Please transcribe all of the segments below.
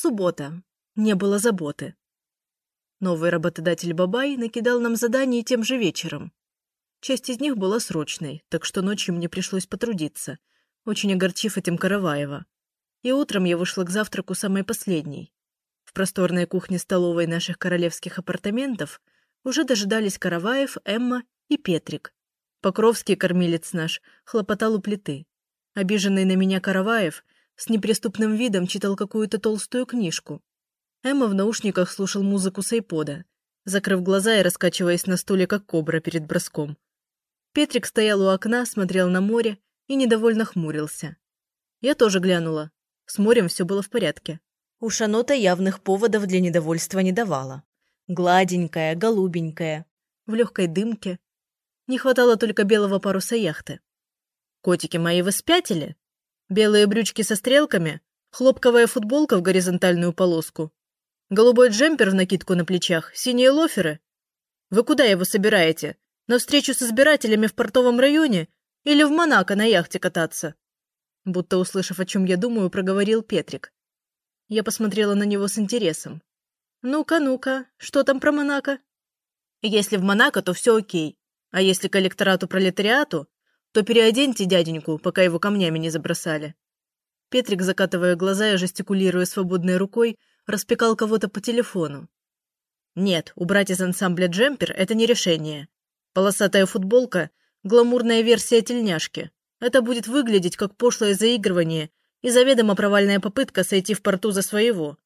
Суббота. Не было заботы. Новый работодатель Бабай накидал нам заданий тем же вечером. Часть из них была срочной, так что ночью мне пришлось потрудиться, очень огорчив этим Караваева. И утром я вышла к завтраку самой последней. В просторной кухне-столовой наших королевских апартаментов уже дожидались Караваев, Эмма и Петрик. Покровский кормилец наш хлопотал у плиты. Обиженный на меня Караваев с неприступным видом читал какую-то толстую книжку. Эмма в наушниках слушал музыку с айпода, закрыв глаза и раскачиваясь на стуле, как кобра перед броском. Петрик стоял у окна, смотрел на море и недовольно хмурился. Я тоже глянула. С морем все было в порядке. У Шанота явных поводов для недовольства не давала. Гладенькая, голубенькая, в легкой дымке. Не хватало только белого паруса яхты. Котики мои вы спятили? Белые брючки со стрелками, хлопковая футболка в горизонтальную полоску, голубой джемпер в накидку на плечах, синие лоферы. Вы куда его собираете? На встречу с избирателями в портовом районе или в Монако на яхте кататься?» Будто услышав, о чем я думаю, проговорил Петрик. Я посмотрела на него с интересом. «Ну-ка, ну-ка, что там про Монако?» «Если в Монако, то все окей. А если к электорату-пролетариату, то переоденьте дяденьку, пока его камнями не забросали». Петрик, закатывая глаза и жестикулируя свободной рукой, распекал кого-то по телефону. Нет, убрать из ансамбля джемпер – это не решение. Полосатая футболка – гламурная версия тельняшки. Это будет выглядеть как пошлое заигрывание и заведомо провальная попытка сойти в порту за своего.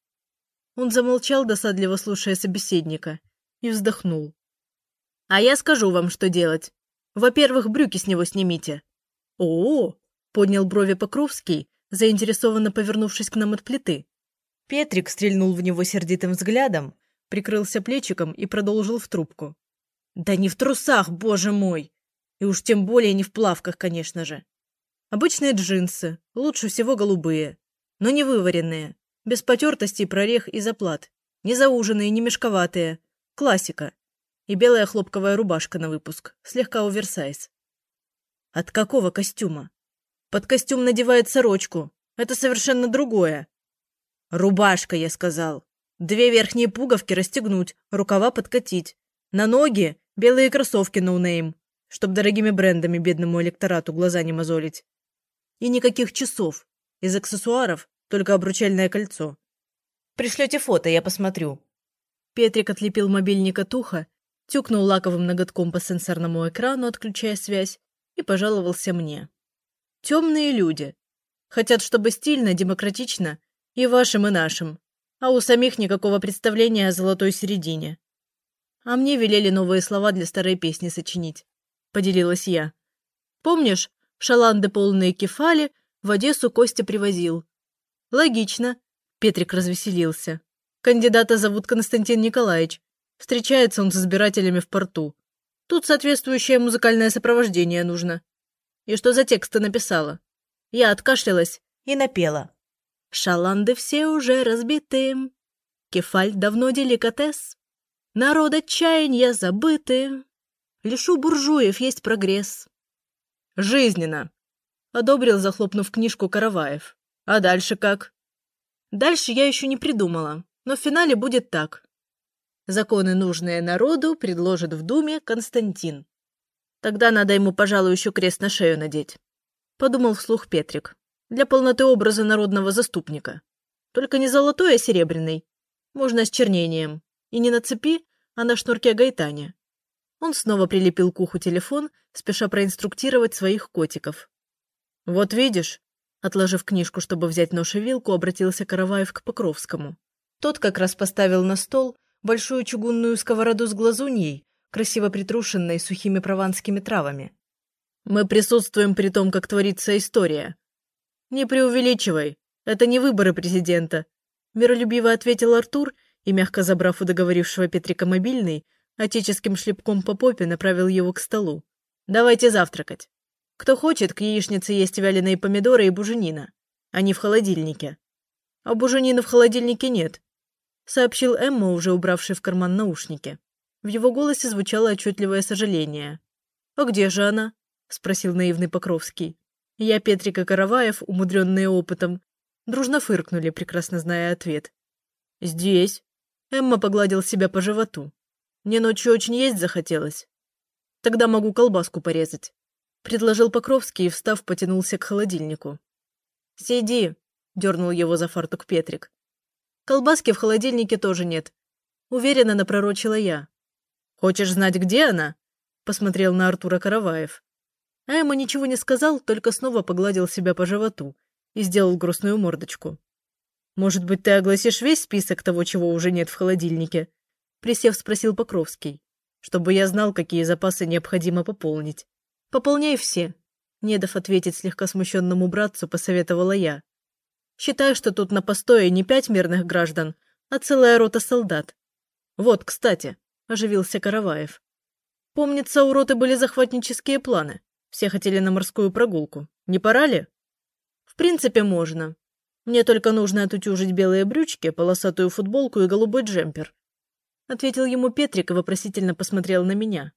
Он замолчал, досадливо слушая собеседника, и вздохнул. «А я скажу вам, что делать. Во-первых, брюки с него снимите». «О-о-о!» – поднял брови Покровский, заинтересованно повернувшись к нам от плиты. Петрик стрельнул в него сердитым взглядом, прикрылся плечиком и продолжил в трубку. Да не в трусах, боже мой! И уж тем более не в плавках, конечно же. Обычные джинсы, лучше всего голубые, но не вываренные, без потертостей, прорех и заплат, не зауженные, не мешковатые, классика. И белая хлопковая рубашка на выпуск, слегка оверсайз. От какого костюма? Под костюм надевают сорочку. Это совершенно другое. Рубашка, я сказал. Две верхние пуговки расстегнуть, рукава подкатить. На ноги Белые кроссовки ноунейм, чтоб дорогими брендами бедному электорату глаза не мозолить. И никаких часов. Из аксессуаров только обручальное кольцо. Пришлете фото, я посмотрю. Петрик отлепил мобильник от уха, тюкнул лаковым ноготком по сенсорному экрану, отключая связь, и пожаловался мне. Темные люди. Хотят, чтобы стильно, демократично, и вашим, и нашим. А у самих никакого представления о золотой середине. А мне велели новые слова для старой песни сочинить. Поделилась я. Помнишь, шаланды полные кефали в Одессу Костя привозил? Логично. Петрик развеселился. Кандидата зовут Константин Николаевич. Встречается он с избирателями в порту. Тут соответствующее музыкальное сопровождение нужно. И что за текст ты написала? Я откашлялась и напела. Шаланды все уже разбиты. Кефаль давно деликатес. Народ отчаяния забыты. Лишь у буржуев есть прогресс. Жизненно. Одобрил, захлопнув книжку Караваев. А дальше как? Дальше я еще не придумала, но в финале будет так. Законы, нужные народу, предложит в Думе Константин. Тогда надо ему, пожалуй, еще крест на шею надеть. Подумал вслух Петрик. Для полноты образа народного заступника. Только не золотой, а серебряный. Можно с чернением. И не на цепи, а на шнурке гайтане. Он снова прилепил к уху телефон, спеша проинструктировать своих котиков. «Вот видишь», — отложив книжку, чтобы взять нож и вилку, обратился Караваев к Покровскому. Тот как раз поставил на стол большую чугунную сковороду с глазуньей, красиво притрушенной сухими прованскими травами. «Мы присутствуем при том, как творится история». «Не преувеличивай, это не выборы президента», — миролюбиво ответил Артур и, мягко забрав у договорившего Петрика мобильный, отеческим шлепком по попе направил его к столу. «Давайте завтракать. Кто хочет, к яичнице есть вяленые помидоры и буженина. Они в холодильнике». «А буженины в холодильнике нет», — сообщил Эмма, уже убравший в карман наушники. В его голосе звучало отчетливое сожаление. «А где же она?» — спросил наивный Покровский. Я, Петрик и Караваев, умудренные опытом, дружно фыркнули, прекрасно зная ответ «Здесь». Эмма погладил себя по животу. «Мне ночью очень есть захотелось. Тогда могу колбаску порезать», — предложил Покровский и, встав, потянулся к холодильнику. «Сиди», — дернул его за фартук Петрик. «Колбаски в холодильнике тоже нет. Уверенно напророчила я. «Хочешь знать, где она?» — посмотрел на Артура Караваев. А ему ничего не сказал, только снова погладил себя по животу и сделал грустную мордочку. «Может быть, ты огласишь весь список того, чего уже нет в холодильнике?» Присев, спросил Покровский. «Чтобы я знал, какие запасы необходимо пополнить». «Пополняй все», — не дав ответить слегка смущенному братцу, посоветовала я. «Считаю, что тут на постое не пять мирных граждан, а целая рота солдат. Вот, кстати, оживился Караваев. Помнится, у роты были захватнические планы. Все хотели на морскую прогулку. Не пора ли? В принципе, можно. Мне только нужно отутюжить белые брючки, полосатую футболку и голубой джемпер. Ответил ему Петрик и вопросительно посмотрел на меня.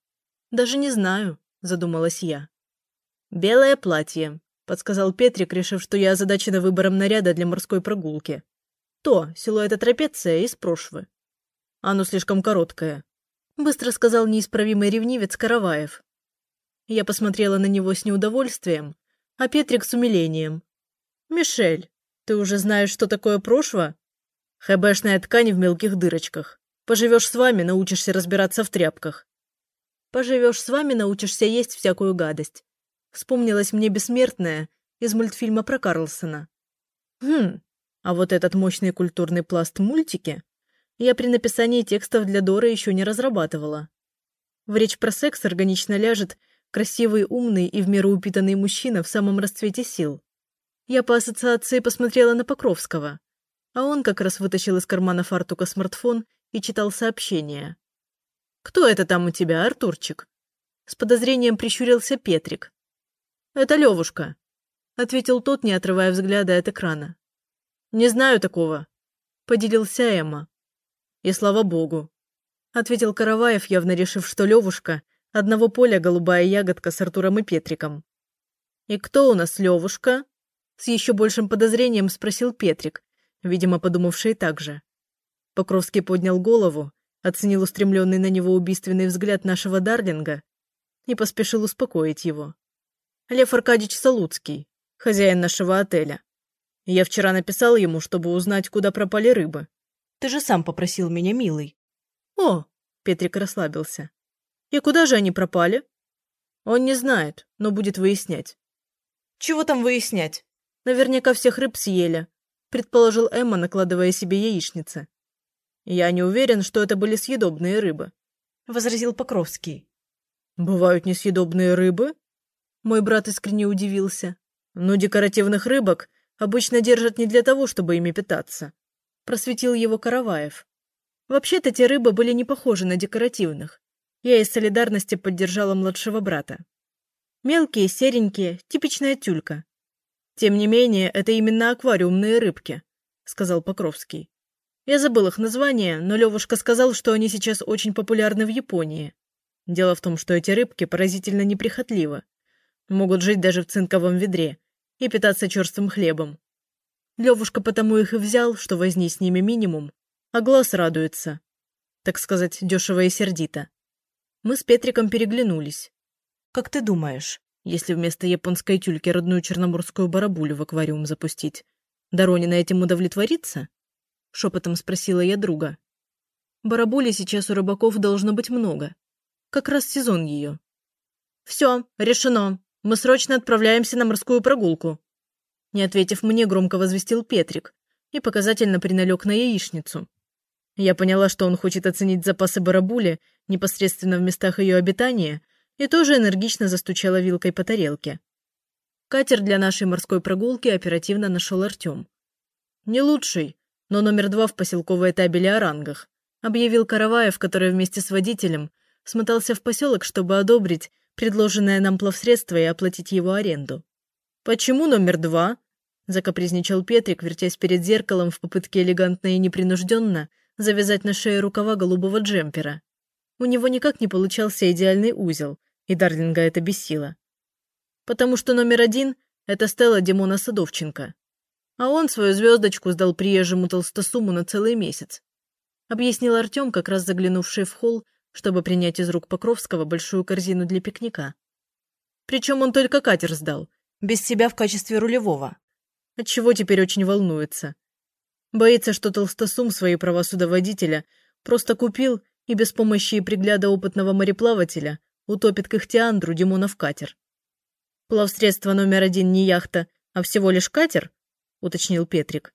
Даже не знаю, задумалась я. Белое платье, подсказал Петрик, решив, что я озадачена выбором наряда для морской прогулки. То, силуэта трапеция из прошлого. Оно слишком короткое. Быстро сказал неисправимый ревнивец Караваев. Я посмотрела на него с неудовольствием, а Петрик с умилением. «Мишель, ты уже знаешь, что такое прошлое? ХБшная ткань в мелких дырочках. Поживешь с вами, научишься разбираться в тряпках. Поживешь с вами, научишься есть всякую гадость. Вспомнилась мне бессмертная из мультфильма про Карлсона. Хм, а вот этот мощный культурный пласт мультики я при написании текстов для Доры еще не разрабатывала. В речь про секс органично ляжет красивый, умный и в меру упитанный мужчина в самом расцвете сил. Я по ассоциации посмотрела на Покровского, а он как раз вытащил из кармана фартука смартфон и читал сообщение. «Кто это там у тебя, Артурчик?» С подозрением прищурился Петрик. «Это Левушка», — ответил тот, не отрывая взгляда от экрана. «Не знаю такого», — поделился Эмма. И слава богу. Ответил Караваев, явно решив, что Левушка – одного поля голубая ягодка с Артуром и Петриком. «И кто у нас Левушка?» С еще большим подозрением спросил Петрик, видимо, подумавший так же. Покровский поднял голову, оценил устремленный на него убийственный взгляд нашего Дарлинга и поспешил успокоить его. Лев Аркадьевич Салуцкий, хозяин нашего отеля. Я вчера написал ему, чтобы узнать, куда пропали рыбы. Ты же сам попросил меня, милый. О, Петрик расслабился. И куда же они пропали? Он не знает, но будет выяснять. Чего там выяснять? Наверняка всех рыб съели, предположил Эмма, накладывая себе яичницы. Я не уверен, что это были съедобные рыбы, возразил Покровский. Бывают несъедобные рыбы? Мой брат искренне удивился. Но декоративных рыбок обычно держат не для того, чтобы ими питаться просветил его Караваев. Вообще-то те рыбы были не похожи на декоративных. Я из солидарности поддержала младшего брата. Мелкие, серенькие, типичная тюлька. Тем не менее, это именно аквариумные рыбки, сказал Покровский. Я забыл их название, но Левушка сказал, что они сейчас очень популярны в Японии. Дело в том, что эти рыбки поразительно неприхотливы. Могут жить даже в цинковом ведре и питаться черствым хлебом. Левушка потому их и взял, что возни с ними минимум, а глаз радуется. Так сказать, дешево и сердито. Мы с Петриком переглянулись. «Как ты думаешь, если вместо японской тюльки родную черноморскую барабулю в аквариум запустить, Доронина этим удовлетворится?» Шепотом спросила я друга. «Барабули сейчас у рыбаков должно быть много. Как раз сезон ее». «Все, решено. Мы срочно отправляемся на морскую прогулку», не ответив мне, громко возвестил Петрик и показательно приналег на яичницу. Я поняла, что он хочет оценить запасы барабули непосредственно в местах ее обитания, и тоже энергично застучала вилкой по тарелке. Катер для нашей морской прогулки оперативно нашел Артем. «Не лучший, но номер два в поселковой табеле о рангах», объявил Караваев, который вместе с водителем смотался в поселок, чтобы одобрить предложенное нам плавсредство и оплатить его аренду. «Почему номер два?» Закапризничал Петрик, вертясь перед зеркалом в попытке элегантно и непринужденно завязать на шее рукава голубого джемпера. У него никак не получался идеальный узел, и Дарлинга это бесило. Потому что номер один — это Стелла Димона Садовченко. А он свою звездочку сдал приезжему толстосуму на целый месяц. Объяснил Артем, как раз заглянувший в холл, чтобы принять из рук Покровского большую корзину для пикника. Причем он только катер сдал, без себя в качестве рулевого. Отчего теперь очень волнуется. Боится, что толстосум свои права судоводителя просто купил и без помощи и пригляда опытного мореплавателя утопит к Ихтиандру Димонов катер. «Плавсредство номер один не яхта, а всего лишь катер?» — уточнил Петрик.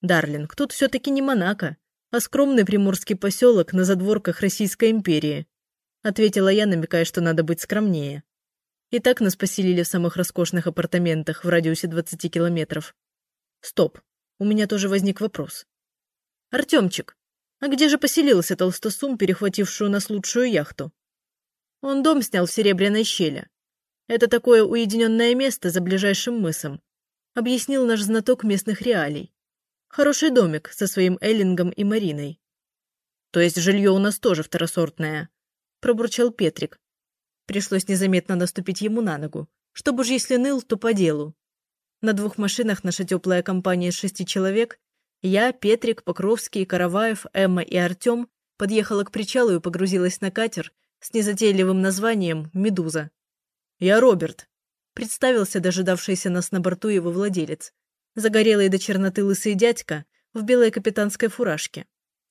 «Дарлинг, тут все-таки не Монако, а скромный приморский поселок на задворках Российской империи», — ответила я, намекая, что надо быть скромнее. И так нас поселили в самых роскошных апартаментах в радиусе 20 километров. Стоп, у меня тоже возник вопрос. Артемчик, а где же поселился толстосум, перехвативший у нас лучшую яхту? Он дом снял в Серебряной щели. Это такое уединенное место за ближайшим мысом, объяснил наш знаток местных реалий. Хороший домик со своим Эллингом и Мариной. То есть жилье у нас тоже второсортное, пробурчал Петрик, Пришлось незаметно наступить ему на ногу, чтобы уж если ныл, то по делу. На двух машинах наша теплая компания из шести человек, я, Петрик, Покровский, Караваев, Эмма и Артем подъехала к причалу и погрузилась на катер с незатейливым названием «Медуза». «Я Роберт», — представился дожидавшийся нас на борту его владелец, загорелый до черноты лысый дядька в белой капитанской фуражке.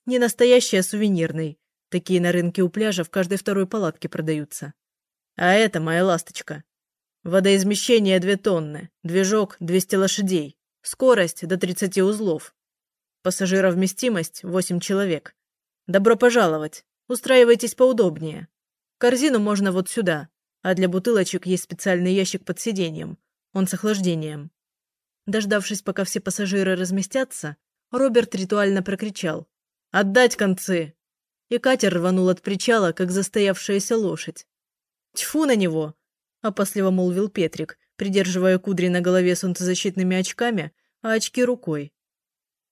Не настоящий, а сувенирный. Такие на рынке у пляжа в каждой второй палатке продаются. А это моя ласточка. Водоизмещение 2 тонны, движок 200 лошадей, скорость до 30 узлов. Пассажировместимость 8 человек. Добро пожаловать. Устраивайтесь поудобнее. Корзину можно вот сюда, а для бутылочек есть специальный ящик под сиденьем. Он с охлаждением. Дождавшись, пока все пассажиры разместятся, Роберт ритуально прокричал «Отдать концы!» И катер рванул от причала, как застоявшаяся лошадь. «Тьфу на него!» – опасливо молвил Петрик, придерживая кудри на голове солнцезащитными очками, а очки рукой.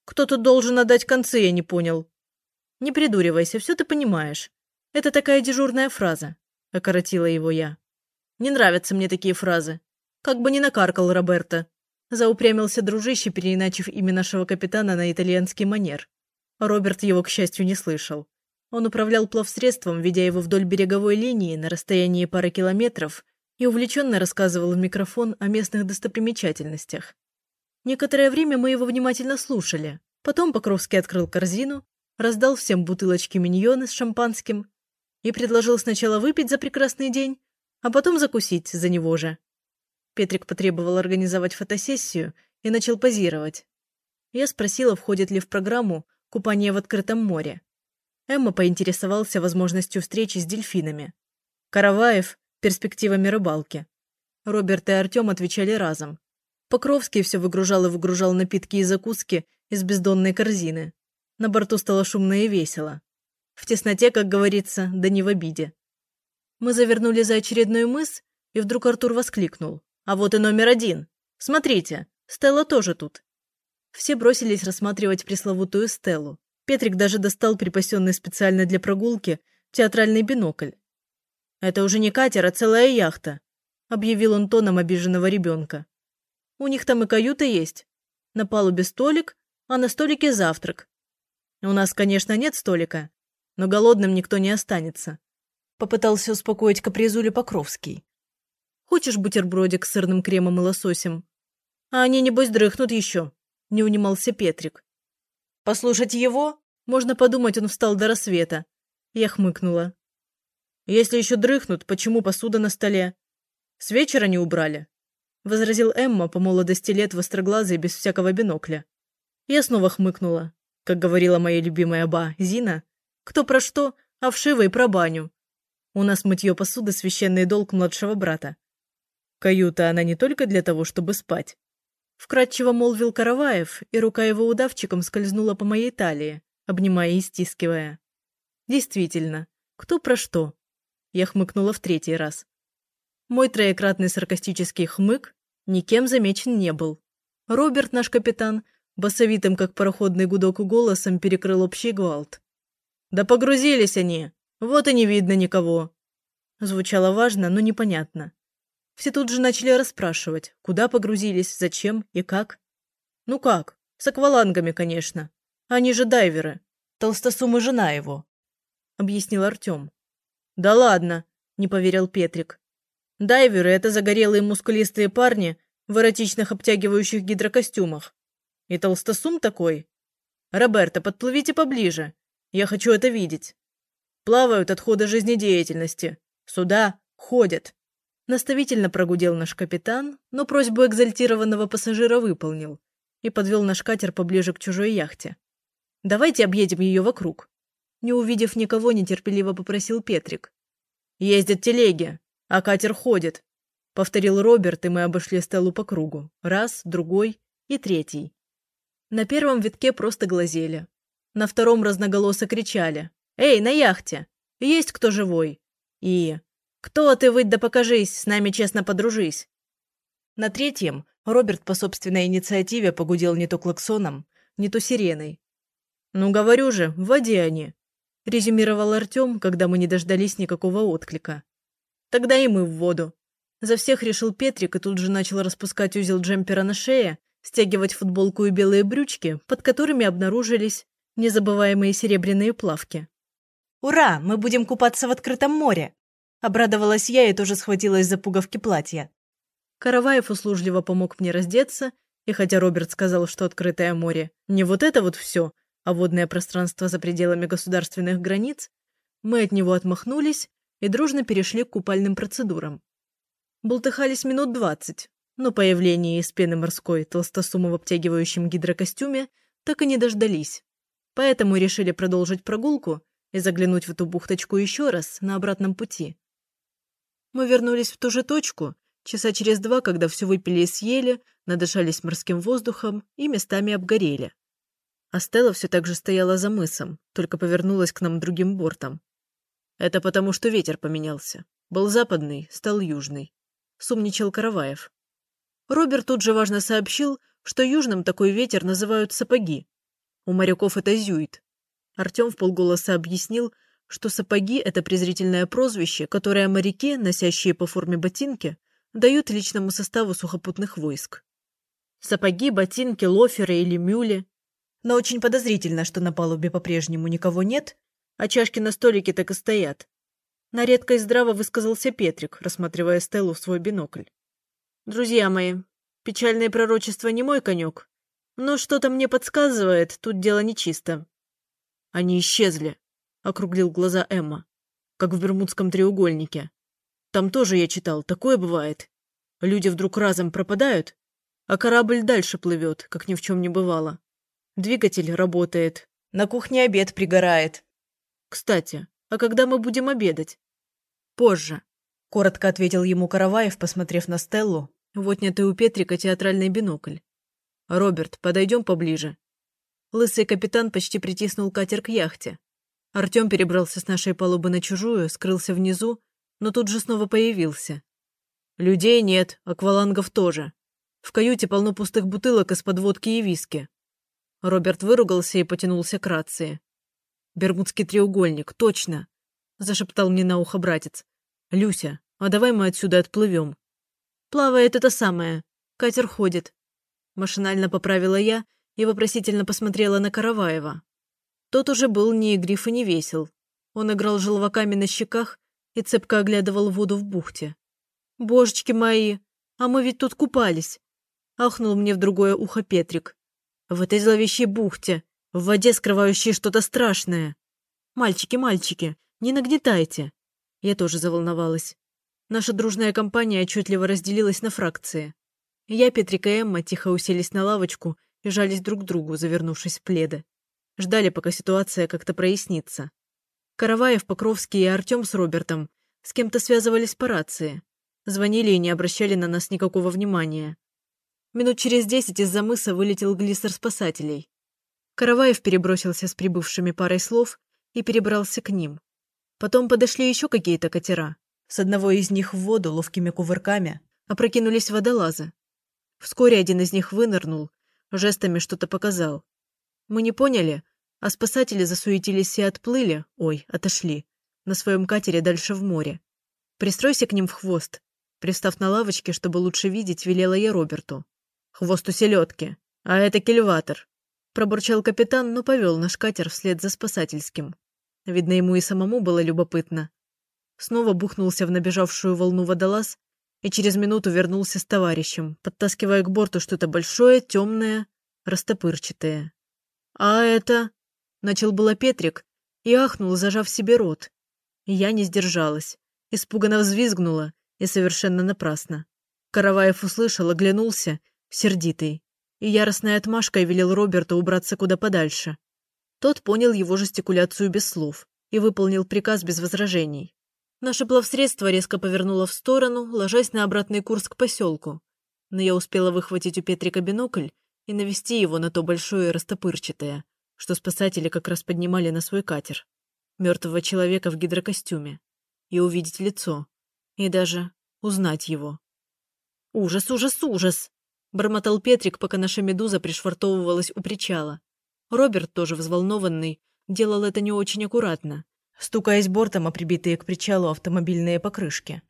«Кто тут должен отдать концы, я не понял». «Не придуривайся, все ты понимаешь. Это такая дежурная фраза», – окоротила его я. «Не нравятся мне такие фразы. Как бы не накаркал Роберто». Заупрямился дружище, переиначив имя нашего капитана на итальянский манер. Роберт его, к счастью, не слышал. Он управлял плавсредством, ведя его вдоль береговой линии на расстоянии пары километров и увлеченно рассказывал в микрофон о местных достопримечательностях. Некоторое время мы его внимательно слушали. Потом Покровский открыл корзину, раздал всем бутылочки миньоны с шампанским и предложил сначала выпить за прекрасный день, а потом закусить за него же. Петрик потребовал организовать фотосессию и начал позировать. Я спросила, входит ли в программу купание в открытом море. Эмма поинтересовался возможностью встречи с дельфинами. Караваев – перспективами рыбалки. Роберт и Артем отвечали разом. Покровский все выгружал и выгружал напитки и закуски из бездонной корзины. На борту стало шумно и весело. В тесноте, как говорится, да не в обиде. Мы завернули за очередной мыс, и вдруг Артур воскликнул. «А вот и номер один! Смотрите, Стелла тоже тут!» Все бросились рассматривать пресловутую Стеллу. Петрик даже достал припасенный специально для прогулки театральный бинокль. «Это уже не катер, а целая яхта», — объявил он тоном обиженного ребенка. «У них там и каюта есть. На палубе столик, а на столике завтрак. У нас, конечно, нет столика, но голодным никто не останется», — попытался успокоить капризулю Покровский. «Хочешь бутербродик с сырным кремом и лососем?» «А они, небось, дрыхнут еще», — не унимался Петрик. Послушать его? Можно подумать, он встал до рассвета. Я хмыкнула. Если еще дрыхнут, почему посуда на столе? С вечера не убрали? Возразил Эмма по молодости лет востроглазый без всякого бинокля. Я снова хмыкнула. Как говорила моя любимая ба, Зина, кто про что, а вшиво и про баню. У нас мытье посуды – священный долг младшего брата. Каюта она не только для того, чтобы спать, Вкратчиво молвил Караваев, и рука его удавчиком скользнула по моей талии, обнимая и стискивая. Действительно, кто про что? Я хмыкнула в третий раз. Мой троекратный саркастический хмык никем замечен не был. Роберт, наш капитан, басовитым, как пароходный гудок голосом, перекрыл общий гвалт. «Да погрузились они! Вот и не видно никого!» Звучало важно, но непонятно. Все тут же начали расспрашивать, куда погрузились, зачем и как. Ну как, с аквалангами, конечно. Они же дайверы. Толстосум и жена его», — объяснил Артем. «Да ладно», — не поверил Петрик. «Дайверы — это загорелые мускулистые парни в эротичных обтягивающих гидрокостюмах. И толстосум такой. Роберто, подплывите поближе. Я хочу это видеть. Плавают отходы жизнедеятельности. Сюда ходят». Наставительно прогудел наш капитан, но просьбу экзальтированного пассажира выполнил и подвел наш катер поближе к чужой яхте. «Давайте объедем ее вокруг». Не увидев никого, нетерпеливо попросил Петрик. «Ездят телеги, а катер ходит», — повторил Роберт, и мы обошли Стеллу по кругу. Раз, другой и третий. На первом витке просто глазели. На втором разноголосо кричали. «Эй, на яхте! Есть кто живой?» И «Кто ты, выйдь да покажись, с нами честно подружись!» На третьем Роберт по собственной инициативе погудел не то клаксоном, не то сиреной. «Ну, говорю же, в воде они!» – резюмировал Артем, когда мы не дождались никакого отклика. «Тогда и мы в воду!» За всех решил Петрик и тут же начал распускать узел джемпера на шее, стягивать футболку и белые брючки, под которыми обнаружились незабываемые серебряные плавки. «Ура! Мы будем купаться в открытом море!» Обрадовалась я и тоже схватилась за пуговки платья. Караваев услужливо помог мне раздеться, и хотя Роберт сказал, что открытое море не вот это вот все, а водное пространство за пределами государственных границ, мы от него отмахнулись и дружно перешли к купальным процедурам. Бултыхались минут двадцать, но появление из пены морской толстосума в обтягивающем гидрокостюме так и не дождались. Поэтому решили продолжить прогулку и заглянуть в эту бухточку еще раз на обратном пути. Мы вернулись в ту же точку, часа через два, когда все выпили и съели, надышались морским воздухом и местами обгорели. А Стелла все так же стояла за мысом, только повернулась к нам другим бортом. Это потому, что ветер поменялся. Был западный, стал южный. Сумничал Караваев. Роберт тут же важно сообщил, что южным такой ветер называют сапоги. У моряков это зюит. Артем полголоса объяснил, что сапоги – это презрительное прозвище, которое моряки, носящие по форме ботинки, дают личному составу сухопутных войск. Сапоги, ботинки, лоферы или мюли. Но очень подозрительно, что на палубе по-прежнему никого нет, а чашки на столике так и стоят. На редкость здраво высказался Петрик, рассматривая Стеллу в свой бинокль. «Друзья мои, печальное пророчество не мой конек, но что-то мне подсказывает, тут дело нечисто». Они исчезли, — округлил глаза Эмма. «Как в Бермудском треугольнике. Там тоже я читал, такое бывает. Люди вдруг разом пропадают, а корабль дальше плывет, как ни в чем не бывало. Двигатель работает, на кухне обед пригорает. Кстати, а когда мы будем обедать?» «Позже», — коротко ответил ему Караваев, посмотрев на Стеллу, в отнятый у Петрика театральный бинокль. «Роберт, подойдем поближе». Лысый капитан почти притиснул катер к яхте, Артем перебрался с нашей палубы на чужую, скрылся внизу, но тут же снова появился. Людей нет, аквалангов тоже. В каюте полно пустых бутылок из-под водки и виски. Роберт выругался и потянулся к рации. «Бермудский треугольник, точно!» – зашептал мне на ухо братец. «Люся, а давай мы отсюда отплывем». «Плавает это самое. Катер ходит». Машинально поправила я и вопросительно посмотрела на Караваева. Тот уже был ни игрив и не весел. Он играл желваками на щеках и цепко оглядывал воду в бухте. «Божечки мои, а мы ведь тут купались!» Ахнул мне в другое ухо Петрик. «В этой зловещей бухте, в воде скрывающей что-то страшное. Мальчики, мальчики, не нагнетайте!» Я тоже заволновалась. Наша дружная компания отчетливо разделилась на фракции. Я, Петрик и Эмма тихо уселись на лавочку и жались друг к другу, завернувшись в пледы. Ждали, пока ситуация как-то прояснится. Караваев, Покровский и Артем с Робертом с кем-то связывались по рации. Звонили и не обращали на нас никакого внимания. Минут через десять из-за мыса вылетел глиссер спасателей. Караваев перебросился с прибывшими парой слов и перебрался к ним. Потом подошли еще какие-то катера. С одного из них в воду ловкими кувырками опрокинулись водолазы. Вскоре один из них вынырнул, жестами что-то показал. Мы не поняли, а спасатели засуетились и отплыли, ой, отошли, на своем катере дальше в море. Пристройся к ним в хвост. Пристав на лавочке, чтобы лучше видеть, велела я Роберту. Хвост у селедки, а это кильватор. Пробурчал капитан, но повел наш катер вслед за спасательским. Видно, ему и самому было любопытно. Снова бухнулся в набежавшую волну водолаз и через минуту вернулся с товарищем, подтаскивая к борту что-то большое, темное, растопырчатое. «А это...» — начал было Петрик и ахнул, зажав себе рот. Я не сдержалась, испуганно взвизгнула и совершенно напрасно. Караваев услышал, оглянулся, сердитый, и яростной отмашкой велел Роберту убраться куда подальше. Тот понял его жестикуляцию без слов и выполнил приказ без возражений. Наше плавсредство резко повернуло в сторону, ложась на обратный курс к поселку. Но я успела выхватить у Петрика бинокль и навести его на то большое растопырчатое, что спасатели как раз поднимали на свой катер. Мертвого человека в гидрокостюме. И увидеть лицо. И даже узнать его. «Ужас, ужас, ужас!» — бормотал Петрик, пока наша медуза пришвартовывалась у причала. Роберт, тоже взволнованный, делал это не очень аккуратно, стукаясь бортом о прибитые к причалу автомобильные покрышки.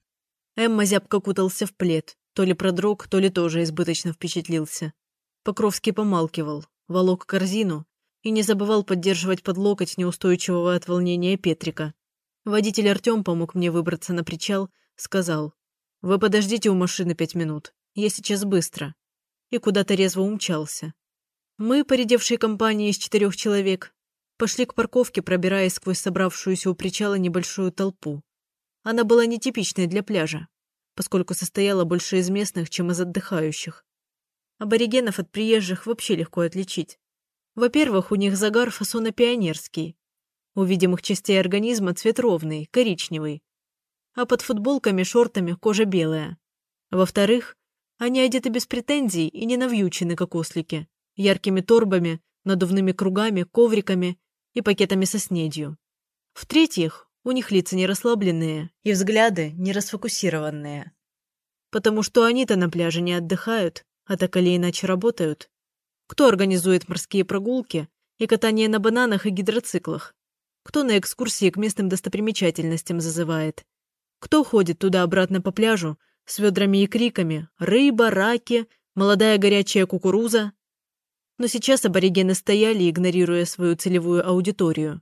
Эмма зябко кутался в плед, то ли продрог, то ли тоже избыточно впечатлился. Покровский помалкивал, волок корзину и не забывал поддерживать под локоть неустойчивого от волнения Петрика. Водитель Артем помог мне выбраться на причал, сказал, «Вы подождите у машины пять минут, я сейчас быстро» и куда-то резво умчался. Мы, поредевшей компанией из четырех человек, пошли к парковке, пробираясь сквозь собравшуюся у причала небольшую толпу. Она была нетипичной для пляжа, поскольку состояла больше из местных, чем из отдыхающих. Аборигенов от приезжих вообще легко отличить. Во-первых, у них загар фасона пионерский. У видимых частей организма цвет ровный, коричневый. А под футболками, шортами кожа белая. Во-вторых, они одеты без претензий и не навьючены, как ослики, яркими торбами, надувными кругами, ковриками и пакетами со снедью. В-третьих, у них лица не расслабленные и взгляды не расфокусированные. Потому что они-то на пляже не отдыхают, а так или иначе работают. Кто организует морские прогулки и катание на бананах и гидроциклах? Кто на экскурсии к местным достопримечательностям зазывает? Кто ходит туда-обратно по пляжу с ведрами и криками «Рыба! Раки! Молодая горячая кукуруза!» Но сейчас аборигены стояли, игнорируя свою целевую аудиторию.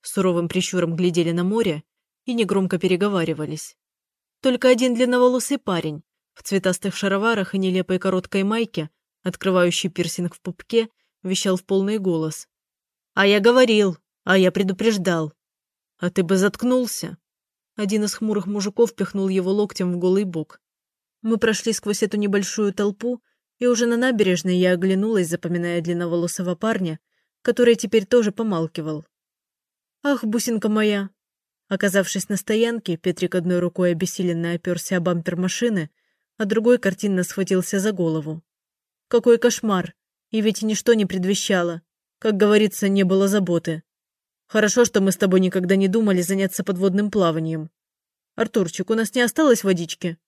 Суровым прищуром глядели на море и негромко переговаривались. Только один длинноволосый парень в цветастых шароварах и нелепой короткой майке, открывающий пирсинг в пупке, вещал в полный голос. «А я говорил, а я предупреждал. А ты бы заткнулся!» Один из хмурых мужиков пихнул его локтем в голый бок. Мы прошли сквозь эту небольшую толпу, и уже на набережной я оглянулась, запоминая длинноволосого парня, который теперь тоже помалкивал. «Ах, бусинка моя!» Оказавшись на стоянке, Петрик одной рукой обессиленно оперся о бампер машины, а другой картинно схватился за голову. «Какой кошмар! И ведь ничто не предвещало. Как говорится, не было заботы. Хорошо, что мы с тобой никогда не думали заняться подводным плаванием. Артурчик, у нас не осталось водички?»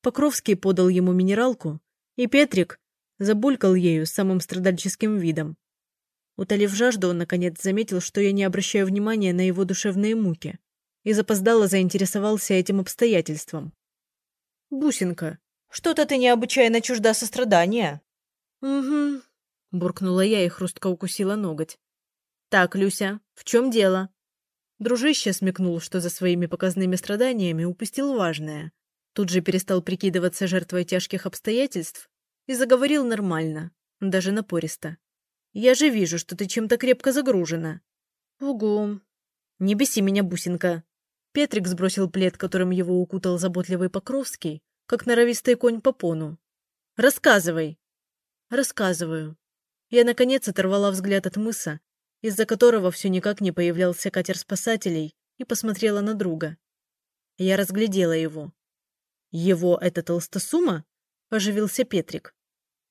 Покровский подал ему минералку, и Петрик забулькал ею самым страдальческим видом. Утолив жажду, он наконец заметил, что я не обращаю внимания на его душевные муки, и запоздало заинтересовался этим обстоятельством. «Бусинка, что-то ты необычайно чужда сострадания». «Угу», — буркнула я и хрустко укусила ноготь. «Так, Люся, в чем дело?» Дружище смекнул, что за своими показными страданиями упустил важное. Тут же перестал прикидываться жертвой тяжких обстоятельств и заговорил нормально, даже напористо. «Я же вижу, что ты чем-то крепко загружена». «Угу». «Не беси меня, бусинка». Петрик сбросил плед, которым его укутал заботливый Покровский, как норовистый конь по пону. «Рассказывай!» «Рассказываю». Я, наконец, оторвала взгляд от мыса из-за которого все никак не появлялся катер спасателей, и посмотрела на друга. Я разглядела его. «Его это толстосума?» – оживился Петрик.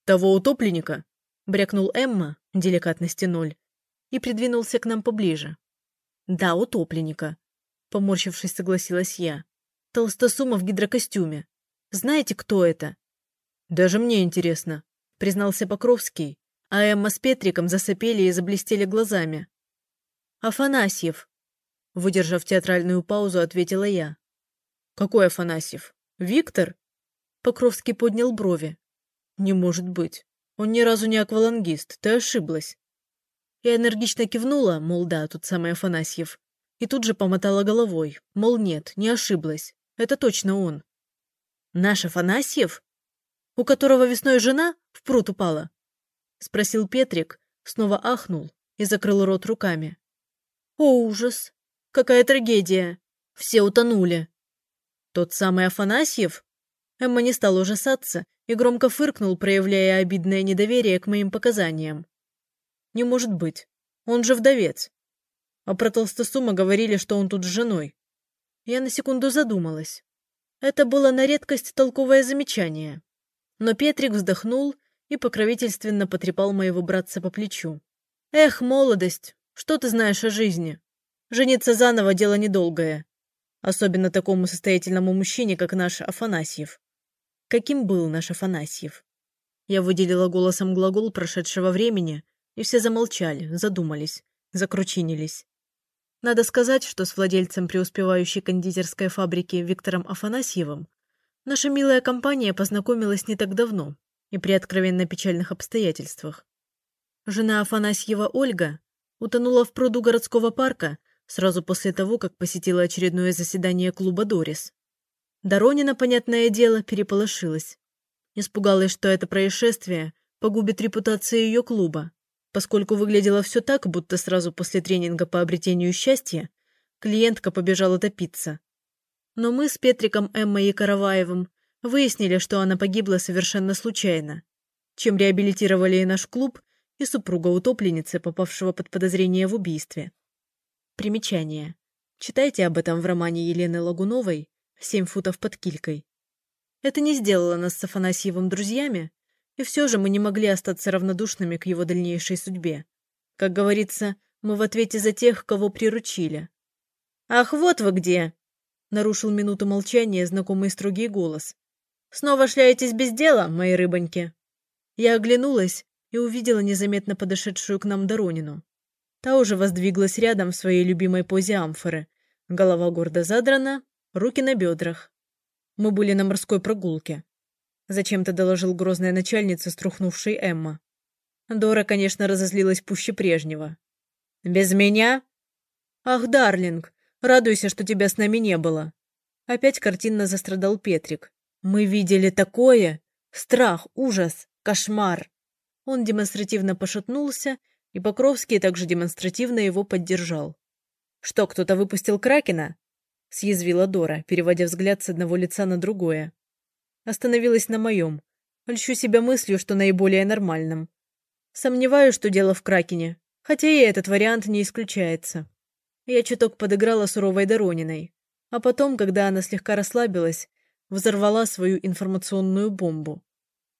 «Того утопленника?» – брякнул Эмма, деликатности ноль, и придвинулся к нам поближе. «Да, утопленника», – поморщившись, согласилась я. «Толстосума в гидрокостюме. Знаете, кто это?» «Даже мне интересно», – признался Покровский, а Эмма с Петриком засопели и заблестели глазами. «Афанасьев!» Выдержав театральную паузу, ответила я. «Какой Афанасьев? Виктор?» Покровский поднял брови. «Не может быть. Он ни разу не аквалангист. Ты ошиблась». Я энергично кивнула, мол, да, тут самый Афанасьев. И тут же помотала головой, мол, нет, не ошиблась. Это точно он. Наш Афанасьев? У которого весной жена в пруд упала? Спросил Петрик, снова ахнул и закрыл рот руками. О, ужас! Какая трагедия! Все утонули. Тот самый Афанасьев? Эмма не стала ужасаться и громко фыркнул, проявляя обидное недоверие к моим показаниям. Не может быть. Он же вдовец. А про толстосума говорили, что он тут с женой. Я на секунду задумалась. Это было на редкость толковое замечание. Но Петрик вздохнул и покровительственно потрепал моего братца по плечу. «Эх, молодость, что ты знаешь о жизни? Жениться заново – дело недолгое. Особенно такому состоятельному мужчине, как наш Афанасьев. Каким был наш Афанасьев? Я выделила голосом глагол прошедшего времени, и все замолчали, задумались, закручинились. Надо сказать, что с владельцем преуспевающей кондитерской фабрики Виктором Афанасьевым наша милая компания познакомилась не так давно и при откровенно печальных обстоятельствах. Жена Афанасьева Ольга утонула в пруду городского парка сразу после того, как посетила очередное заседание клуба «Дорис». Доронина, понятное дело, переполошилась. Испугалась, что это происшествие погубит репутацию ее клуба, поскольку выглядело все так, будто сразу после тренинга по обретению счастья клиентка побежала топиться. Но мы с Петриком Эммой и Караваевым выяснили, что она погибла совершенно случайно, чем реабилитировали и наш клуб, и супруга утопленницы, попавшего под подозрение в убийстве. Примечание. Читайте об этом в романе Елены Лагуновой «Семь футов под килькой». Это не сделало нас с Афанасьевым друзьями, и все же мы не могли остаться равнодушными к его дальнейшей судьбе. Как говорится, мы в ответе за тех, кого приручили. «Ах, вот вы где!» — нарушил минуту молчания знакомый строгий голос. «Снова шляетесь без дела, мои рыбоньки?» Я оглянулась и увидела незаметно подошедшую к нам Доронину. Та уже воздвиглась рядом в своей любимой позе амфоры. Голова гордо задрана, руки на бедрах. Мы были на морской прогулке. Зачем-то доложил грозная начальница, струхнувшей Эмма. Дора, конечно, разозлилась пуще прежнего. «Без меня?» «Ах, Дарлинг, радуйся, что тебя с нами не было». Опять картинно застрадал Петрик. «Мы видели такое! Страх, ужас, кошмар!» Он демонстративно пошатнулся и Покровский также демонстративно его поддержал. «Что, кто-то выпустил Кракена?» — съязвила Дора, переводя взгляд с одного лица на другое. Остановилась на моем. Льщу себя мыслью, что наиболее нормальном. Сомневаюсь, что дело в Кракене, хотя и этот вариант не исключается. Я чуток подыграла суровой Дорониной, а потом, когда она слегка расслабилась, взорвала свою информационную бомбу.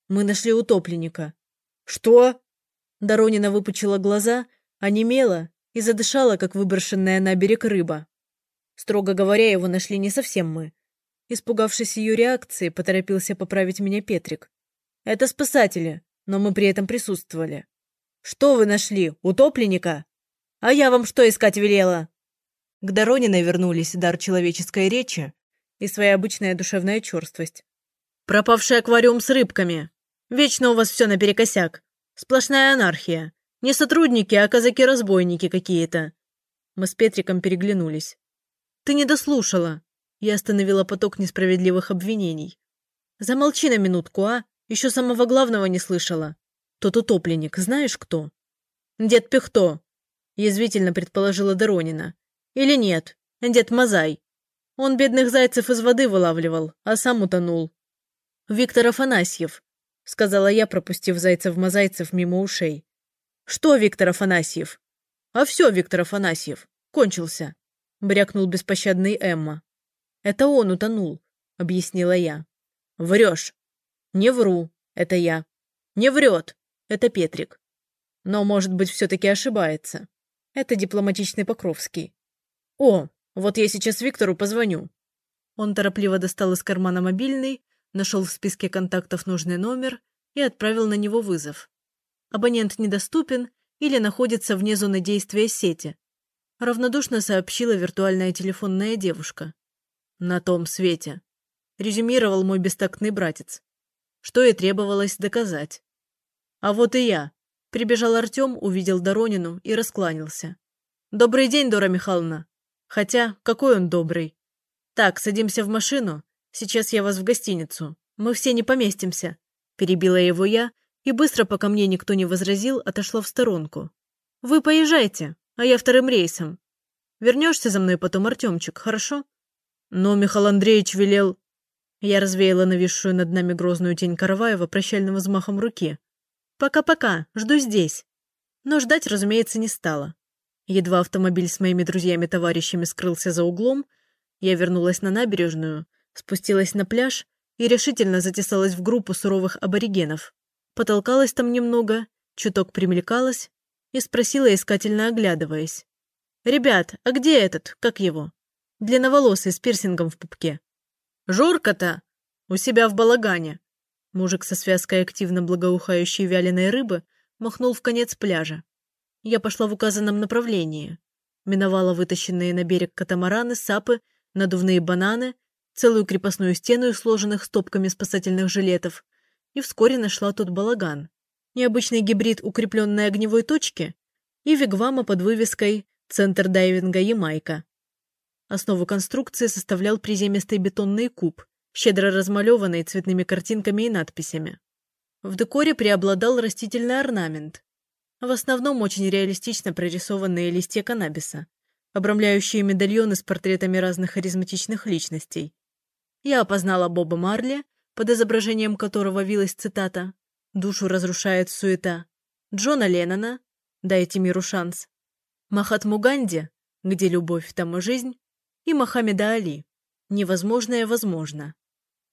Мы нашли утопленника. «Что?» Доронина выпучила глаза, онемела и задышала, как выброшенная на берег рыба. Строго говоря, его нашли не совсем мы. Испугавшись ее реакции, поторопился поправить меня Петрик. «Это спасатели, но мы при этом присутствовали». «Что вы нашли? Утопленника? А я вам что искать велела?» К Дорониной вернулись дар человеческой речи и своя обычная душевная черствость. «Пропавший аквариум с рыбками. Вечно у вас все наперекосяк. Сплошная анархия. Не сотрудники, а казаки-разбойники какие-то. Мы с Петриком переглянулись. Ты не дослушала. Я остановила поток несправедливых обвинений. Замолчи на минутку, а? Еще самого главного не слышала. Тот утопленник, знаешь кто? Дед Пехто, язвительно предположила Доронина. Или нет, дед Мазай. Он бедных зайцев из воды вылавливал, а сам утонул. Виктор Афанасьев, — сказала я, пропустив зайцев-мозайцев мимо ушей. «Что, Виктор Афанасьев?» «А все, Виктор Афанасьев. Кончился», — брякнул беспощадный Эмма. «Это он утонул», — объяснила я. «Врешь». «Не вру. Это я». «Не врет. Это Петрик». «Но, может быть, все-таки ошибается. Это дипломатичный Покровский». «О, вот я сейчас Виктору позвоню». Он торопливо достал из кармана мобильный, нашел в списке контактов нужный номер и отправил на него вызов. Абонент недоступен или находится вне зоны действия сети. Равнодушно сообщила виртуальная телефонная девушка. На том свете. Резюмировал мой бестактный братец. Что и требовалось доказать. А вот и я. Прибежал Артем, увидел Доронину и раскланялся. «Добрый день, Дора Михайловна!» Хотя, какой он добрый. «Так, садимся в машину. Сейчас я вас в гостиницу. Мы все не поместимся», – перебила его я, и быстро, пока мне никто не возразил, отошла в сторонку. «Вы поезжайте, а я вторым рейсом. Вернешься за мной потом, Артемчик, хорошо?» «Но Михаил Андреевич велел...» Я развеяла нависшую над нами грозную тень Караваева прощальным взмахом руки. «Пока-пока, жду здесь». Но ждать, разумеется, не стало. Едва автомобиль с моими друзьями-товарищами скрылся за углом, я вернулась на набережную, спустилась на пляж и решительно затесалась в группу суровых аборигенов. Потолкалась там немного, чуток примелькалась и спросила, искательно оглядываясь. «Ребят, а где этот, как его? Длинноволосый, с пирсингом в пупке». «Жорка-то! У себя в балагане!» Мужик со связкой активно благоухающей вяленой рыбы махнул в конец пляжа. Я пошла в указанном направлении. Миновала вытащенные на берег катамараны, сапы, надувные бананы, целую крепостную стену из сложенных стопками спасательных жилетов, и вскоре нашла тут балаган. Необычный гибрид укрепленной огневой точки и вигвама под вывеской «Центр дайвинга Ямайка». Основу конструкции составлял приземистый бетонный куб, щедро размалеванный цветными картинками и надписями. В декоре преобладал растительный орнамент. В основном очень реалистично прорисованные листья каннабиса, обрамляющие медальоны с портретами разных харизматичных личностей. Я опознала Боба Марли, под изображением которого вилась цитата «Душу разрушает суета», Джона Леннона «Дайте миру шанс», Махатму Ганди «Где любовь, там и жизнь», и Мохаммеда Али «Невозможное возможно».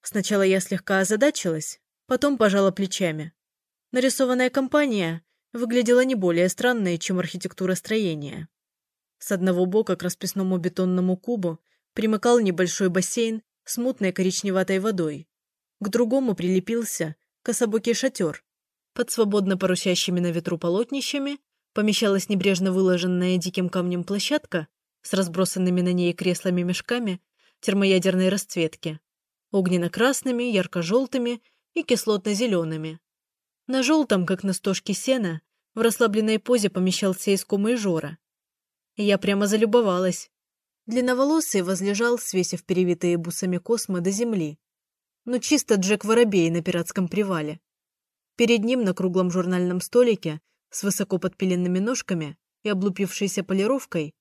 Сначала я слегка озадачилась, потом пожала плечами. Нарисованная компания выглядела не более странной, чем архитектура строения. С одного бока к расписному бетонному кубу примыкал небольшой бассейн с мутной коричневатой водой. К другому прилепился кособокий шатер. Под свободно порусящими на ветру полотнищами помещалась небрежно выложенная диким камнем площадка с разбросанными на ней креслами-мешками термоядерной расцветки, огненно-красными, ярко-желтыми и кислотно-зелеными. На желтом, как на стожке сена, в расслабленной позе помещался искомый Жора. Я прямо залюбовалась. Длинноволосый возлежал, свесив перевитые бусами космы до земли. Ну, чисто Джек Воробей на пиратском привале. Перед ним на круглом журнальном столике с высоко подпиленными ножками и облупившейся полировкой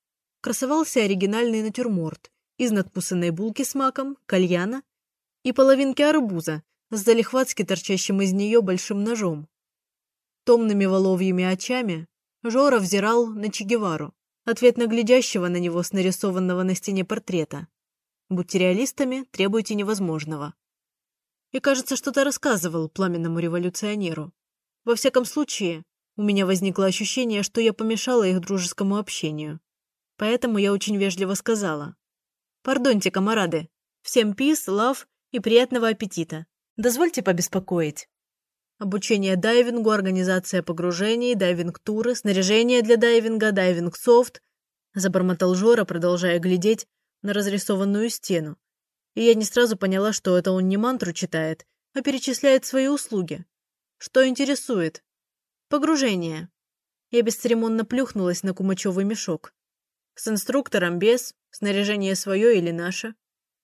красовался оригинальный натюрморт из надкусанной булки с маком, кальяна и половинки арбуза с залихватски торчащим из нее большим ножом. Томными воловьими очами Жора взирал на Че Гевару, ответно глядящего на него с нарисованного на стене портрета. Будьте реалистами, требуйте невозможного. И, кажется, что-то рассказывал пламенному революционеру. Во всяком случае, у меня возникло ощущение, что я помешала их дружескому общению. Поэтому я очень вежливо сказала. «Пардоньте, комарады. Всем пис, лав и приятного аппетита. Дозвольте побеспокоить». Обучение дайвингу, организация погружений, дайвинг-туры, снаряжение для дайвинга, дайвинг-софт. Забормотал Жора, продолжая глядеть на разрисованную стену. И я не сразу поняла, что это он не мантру читает, а перечисляет свои услуги. Что интересует? Погружение. Я бесцеремонно плюхнулась на кумачевый мешок. С инструктором без, снаряжение свое или наше.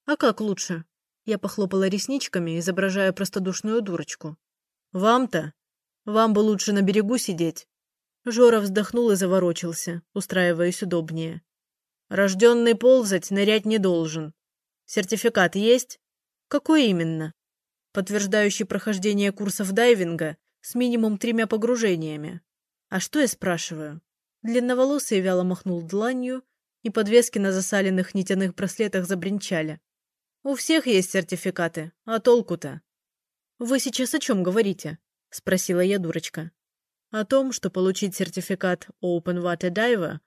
А как лучше? Я похлопала ресничками, изображая простодушную дурочку. «Вам-то? Вам бы лучше на берегу сидеть». Жора вздохнул и заворочился, устраиваясь удобнее. «Рожденный ползать нырять не должен. Сертификат есть? Какой именно? Подтверждающий прохождение курсов дайвинга с минимум тремя погружениями. А что я спрашиваю? Длинноволосый вяло махнул дланью, и подвески на засаленных нитяных браслетах забринчали. У всех есть сертификаты, а толку-то? Вы сейчас о чем говорите? Спросила я дурочка. О том, что получить сертификат Open Water Diver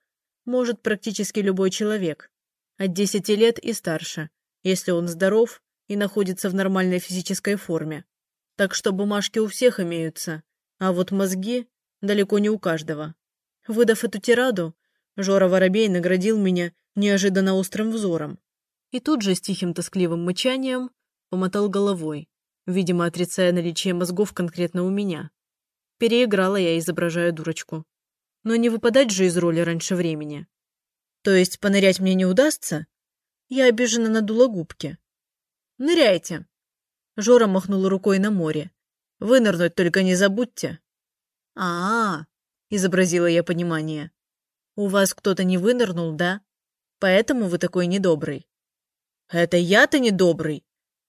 может практически любой человек. От 10 лет и старше, если он здоров и находится в нормальной физической форме. Так что бумажки у всех имеются, а вот мозги далеко не у каждого. Выдав эту тираду, Жора Воробей наградил меня неожиданно острым взором. И тут же с тихим тоскливым мычанием помотал головой, видимо, отрицая наличие мозгов конкретно у меня. Переиграла я, изображая дурочку. Но не выпадать же из роли раньше времени. То есть понырять мне не удастся? Я обиженно надула губки. Ныряйте. Жора махнула рукой на море. Вынырнуть только не забудьте. А, -а, -а изобразила я понимание. У вас кто-то не вынырнул, да? Поэтому вы такой недобрый. Это я-то недобрый.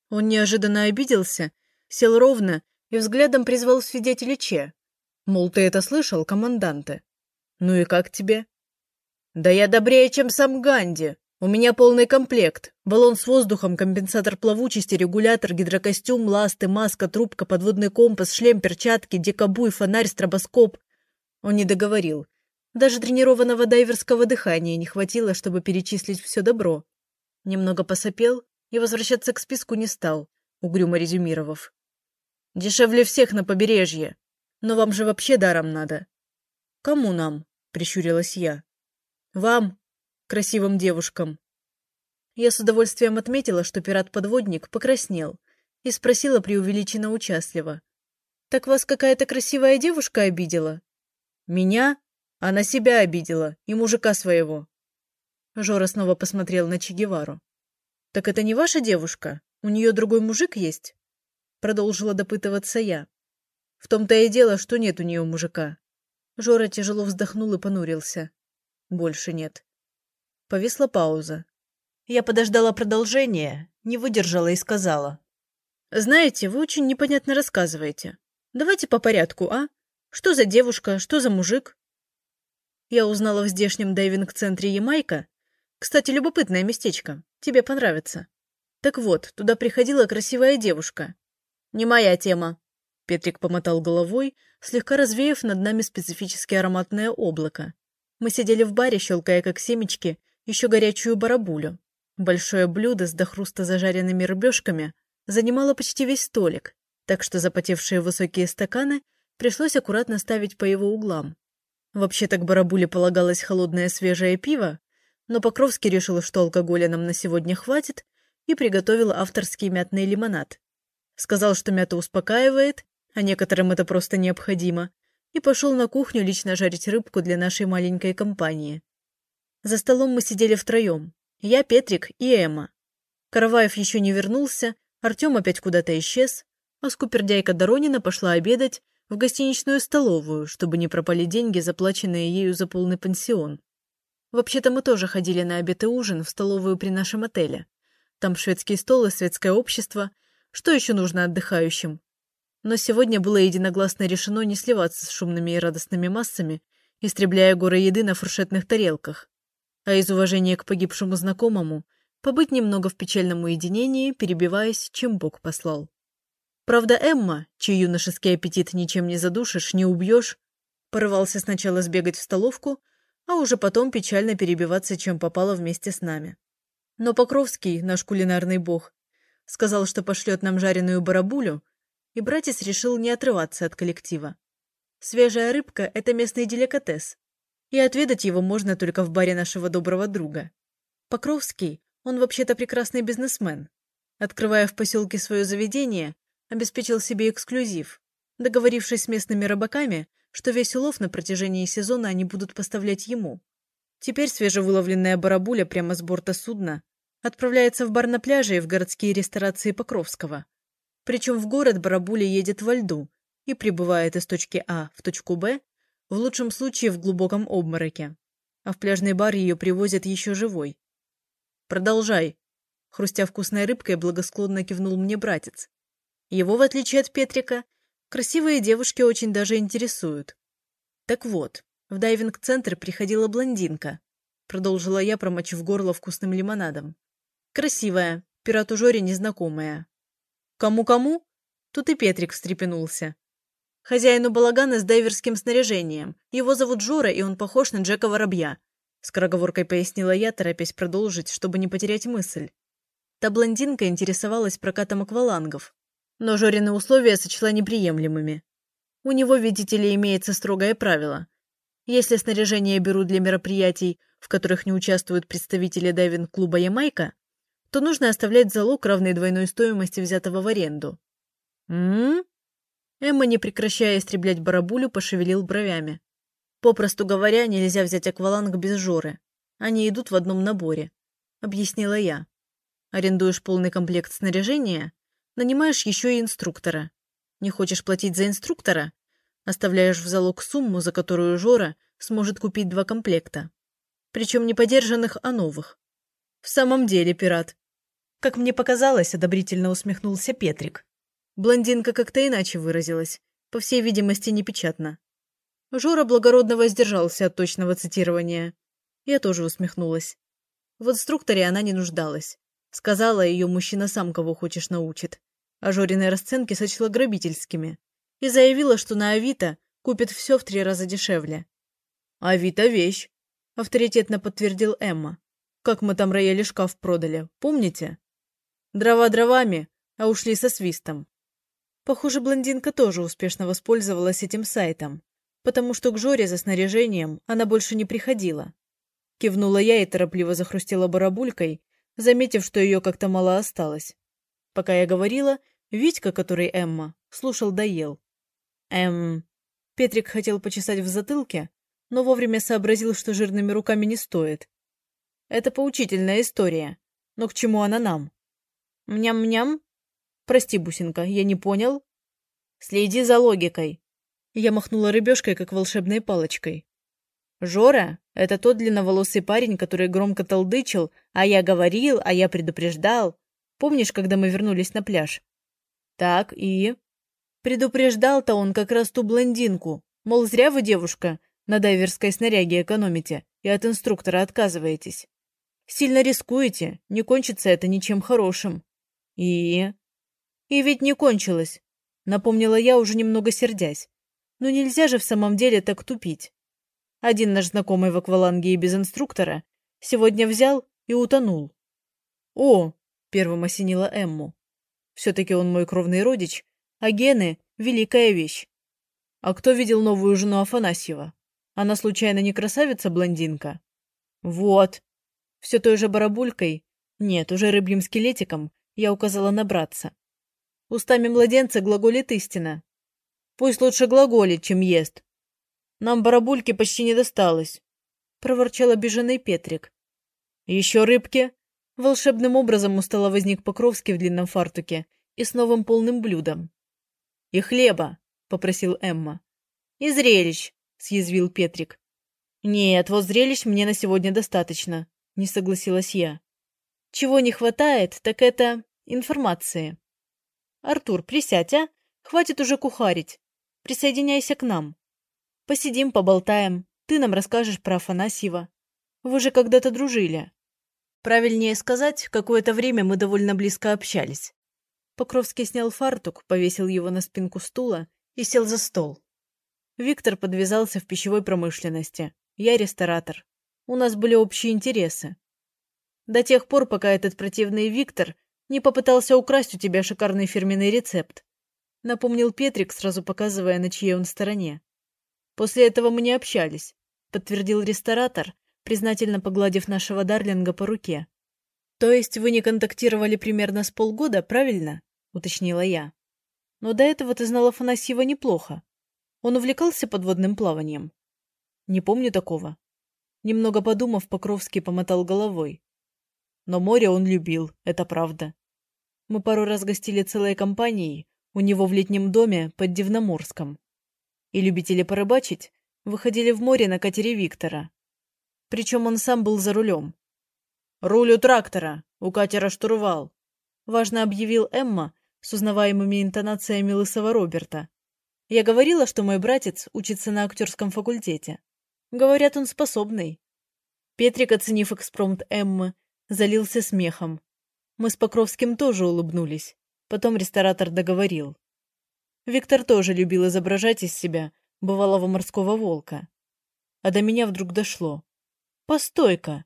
Он неожиданно обиделся, сел ровно и взглядом призвал свидетеля Че. Мол, ты это слышал, команданте? Ну и как тебе? Да я добрее, чем сам Ганди. У меня полный комплект. Баллон с воздухом, компенсатор плавучести, регулятор, гидрокостюм, ласты, маска, трубка, подводный компас, шлем, перчатки, дикобуй, фонарь, стробоскоп. Он не договорил. Даже тренированного дайверского дыхания не хватило, чтобы перечислить все добро. Немного посопел и возвращаться к списку не стал, угрюмо резюмировав. «Дешевле всех на побережье. Но вам же вообще даром надо». «Кому нам?» — прищурилась я. «Вам, красивым девушкам. Я с удовольствием отметила, что пират-подводник покраснел и спросила преувеличенно участливо. «Так вас какая-то красивая девушка обидела?» «Меня? Она себя обидела и мужика своего». Жора снова посмотрел на Че Гевару. «Так это не ваша девушка? У нее другой мужик есть?» Продолжила допытываться я. «В том-то и дело, что нет у нее мужика». Жора тяжело вздохнул и понурился. «Больше нет». Повисла пауза. Я подождала продолжения, не выдержала и сказала. «Знаете, вы очень непонятно рассказываете. Давайте по порядку, а? Что за девушка, что за мужик?» Я узнала в здешнем дайвинг-центре Ямайка. Кстати, любопытное местечко. Тебе понравится. Так вот, туда приходила красивая девушка. «Не моя тема», — Петрик помотал головой, слегка развеяв над нами специфически ароматное облако. Мы сидели в баре, щелкая как семечки, еще горячую барабулю. Большое блюдо с до хруста зажаренными рыбешками занимало почти весь столик, так что запотевшие высокие стаканы пришлось аккуратно ставить по его углам. Вообще-то к барабуле полагалось холодное свежее пиво, но Покровский решил, что алкоголя нам на сегодня хватит, и приготовил авторский мятный лимонад. Сказал, что мята успокаивает, а некоторым это просто необходимо, и пошел на кухню лично жарить рыбку для нашей маленькой компании. За столом мы сидели втроем. Я, Петрик и Эмма. Караваев еще не вернулся, Артем опять куда-то исчез, а скупердяйка Доронина пошла обедать в гостиничную столовую, чтобы не пропали деньги, заплаченные ею за полный пансион. Вообще-то мы тоже ходили на обед и ужин в столовую при нашем отеле. Там шведский стол и светское общество. Что еще нужно отдыхающим? Но сегодня было единогласно решено не сливаться с шумными и радостными массами, истребляя горы еды на фуршетных тарелках а из уважения к погибшему знакомому побыть немного в печальном уединении, перебиваясь, чем Бог послал. Правда, Эмма, чей юношеский аппетит ничем не задушишь, не убьешь, порывался сначала сбегать в столовку, а уже потом печально перебиваться, чем попало вместе с нами. Но Покровский, наш кулинарный бог, сказал, что пошлет нам жареную барабулю, и братец решил не отрываться от коллектива. Свежая рыбка – это местный деликатес, и отведать его можно только в баре нашего доброго друга. Покровский, он вообще-то прекрасный бизнесмен. Открывая в поселке свое заведение, обеспечил себе эксклюзив, договорившись с местными рыбаками, что весь улов на протяжении сезона они будут поставлять ему. Теперь свежевыловленная барабуля прямо с борта судна отправляется в бар на пляже и в городские ресторации Покровского. Причем в город барабуля едет во льду и прибывает из точки А в точку Б в лучшем случае в глубоком обмороке. А в пляжный бар ее привозят еще живой. «Продолжай», — хрустя вкусной рыбкой, благосклонно кивнул мне братец. Его, в отличие от Петрика, красивые девушки очень даже интересуют. Так вот, в дайвинг-центр приходила блондинка, продолжила я, промочив горло вкусным лимонадом. Красивая, пирату Жоре незнакомая. Кому-кому? Тут и Петрик встрепенулся. Хозяину балагана с дайверским снаряжением. Его зовут Жора, и он похож на Джека Воробья. Скороговоркой пояснила я, торопясь продолжить, чтобы не потерять мысль. Та блондинка интересовалась прокатом аквалангов. Но Жорины условия сочла неприемлемыми. У него, видите ли, имеется строгое правило. Если снаряжение берут для мероприятий, в которых не участвуют представители дайвинг-клуба «Ямайка», то нужно оставлять залог, равный двойной стоимости взятого в аренду. «М-м-м?» Эмма, не прекращая истреблять барабулю, пошевелил бровями. Попросту говоря, нельзя взять акваланг без Жоры. Они идут в одном наборе, объяснила я. Арендуешь полный комплект снаряжения, нанимаешь еще и инструктора. Не хочешь платить за инструктора? Оставляешь в залог сумму, за которую Жора сможет купить два комплекта. Причем не подержанных, а новых. В самом деле, пират. Как мне показалось, одобрительно усмехнулся Петрик. Блондинка как-то иначе выразилась, по всей видимости, непечатно. Жора благородно воздержался от точного цитирования. Я тоже усмехнулась. В инструкторе она не нуждалась. Сказала, ее мужчина сам кого хочешь научит. Жориной расценки сочла грабительскими. И заявила, что на Авито купит все в три раза дешевле. «Авито – вещь», – авторитетно подтвердил Эмма. «Как мы там рояли шкаф продали, помните?» «Дрова дровами, а ушли со свистом. Похоже, блондинка тоже успешно воспользовалась этим сайтом, потому что к Жоре за снаряжением она больше не приходила. Кивнула я и торопливо захрустела барабулькой, заметив, что ее как-то мало осталось. Пока я говорила, Витька, который Эмма, слушал да ел. Эм... Петрик хотел почесать в затылке, но вовремя сообразил, что жирными руками не стоит. Это поучительная история, но к чему она нам? Мням-мням? Прости, бусинка, я не понял. Следи за логикой. Я махнула рыбешкой, как волшебной палочкой. Жора — это тот длинноволосый парень, который громко толдычил, а я говорил, а я предупреждал. Помнишь, когда мы вернулись на пляж? Так, и... Предупреждал-то он как раз ту блондинку. Мол, зря вы, девушка, на дайверской снаряге экономите и от инструктора отказываетесь. Сильно рискуете, не кончится это ничем хорошим. И... И ведь не кончилось, напомнила я, уже немного сердясь. Но нельзя же в самом деле так тупить. Один наш знакомый в акваланге и без инструктора сегодня взял и утонул. О, первым осенила Эмму. Все-таки он мой кровный родич, а гены — великая вещь. А кто видел новую жену Афанасьева? Она случайно не красавица-блондинка? Вот. Все той же барабулькой, нет, уже рыбьим скелетиком, я указала на братца. Устами младенца глаголит истина. Пусть лучше глаголит, чем ест. Нам барабульки почти не досталось, — проворчал обиженный Петрик. Еще рыбки? Волшебным образом у стола возник Покровский в длинном фартуке и с новым полным блюдом. И хлеба, — попросил Эмма. И зрелищ, — съязвил Петрик. Нет, вот зрелищ мне на сегодня достаточно, — не согласилась я. Чего не хватает, так это информации. Артур, присядь, а? Хватит уже кухарить. Присоединяйся к нам. Посидим, поболтаем. Ты нам расскажешь про Афанасьева. Вы же когда-то дружили. Правильнее сказать, какое-то время мы довольно близко общались. Покровский снял фартук, повесил его на спинку стула и сел за стол. Виктор подвязался в пищевой промышленности. Я ресторатор. У нас были общие интересы. До тех пор, пока этот противный Виктор не попытался украсть у тебя шикарный фирменный рецепт. Напомнил Петрик, сразу показывая, на чьей он стороне. После этого мы не общались, подтвердил ресторатор, признательно погладив нашего Дарлинга по руке. То есть вы не контактировали примерно с полгода, правильно? уточнила я. Но до этого ты знала Афанасьева неплохо. Он увлекался подводным плаванием. Не помню такого. Немного подумав, Покровский помотал головой. Но море он любил, это правда. Мы пару раз гостили целой компанией у него в летнем доме под Дивноморском. И любители порыбачить выходили в море на катере Виктора. Причем он сам был за рулем. «Руль у трактора, у катера штурвал», — важно объявил Эмма с узнаваемыми интонациями лысого Роберта. Я говорила, что мой братец учится на актерском факультете. Говорят, он способный. Петрик, оценив экспромт Эммы, залился смехом. Мы с Покровским тоже улыбнулись. Потом ресторатор договорил. Виктор тоже любил изображать из себя бывалого морского волка. А до меня вдруг дошло. Постой-ка!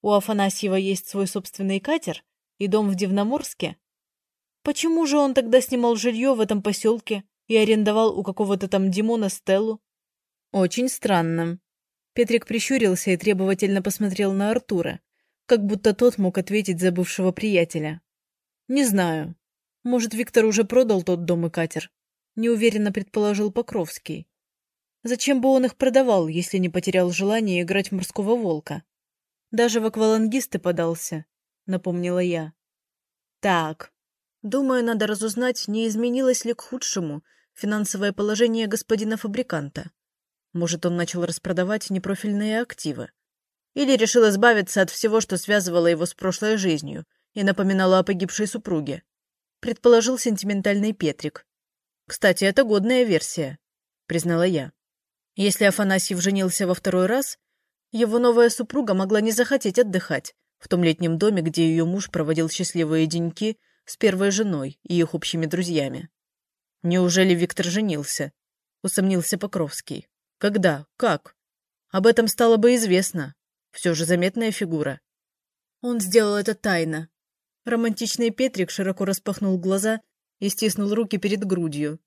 У Афанасьева есть свой собственный катер и дом в Дивноморске? Почему же он тогда снимал жилье в этом поселке и арендовал у какого-то там Димона Стеллу? Очень странно. Петрик прищурился и требовательно посмотрел на Артура, как будто тот мог ответить за бывшего приятеля. «Не знаю. Может, Виктор уже продал тот дом и катер. неуверенно предположил Покровский. Зачем бы он их продавал, если не потерял желание играть в морского волка? Даже в аквалангисты подался, напомнила я. Так, думаю, надо разузнать, не изменилось ли к худшему финансовое положение господина фабриканта. Может, он начал распродавать непрофильные активы. Или решил избавиться от всего, что связывало его с прошлой жизнью и напоминало о погибшей супруге. Предположил сентиментальный Петрик. Кстати, это годная версия, признала я. Если Афанасьев женился во второй раз, его новая супруга могла не захотеть отдыхать в том летнем доме, где ее муж проводил счастливые деньки с первой женой и их общими друзьями. Неужели Виктор женился? Усомнился Покровский. Когда? Как? Об этом стало бы известно. Все же заметная фигура. Он сделал это тайно. Романтичный Петрик широко распахнул глаза и стиснул руки перед грудью.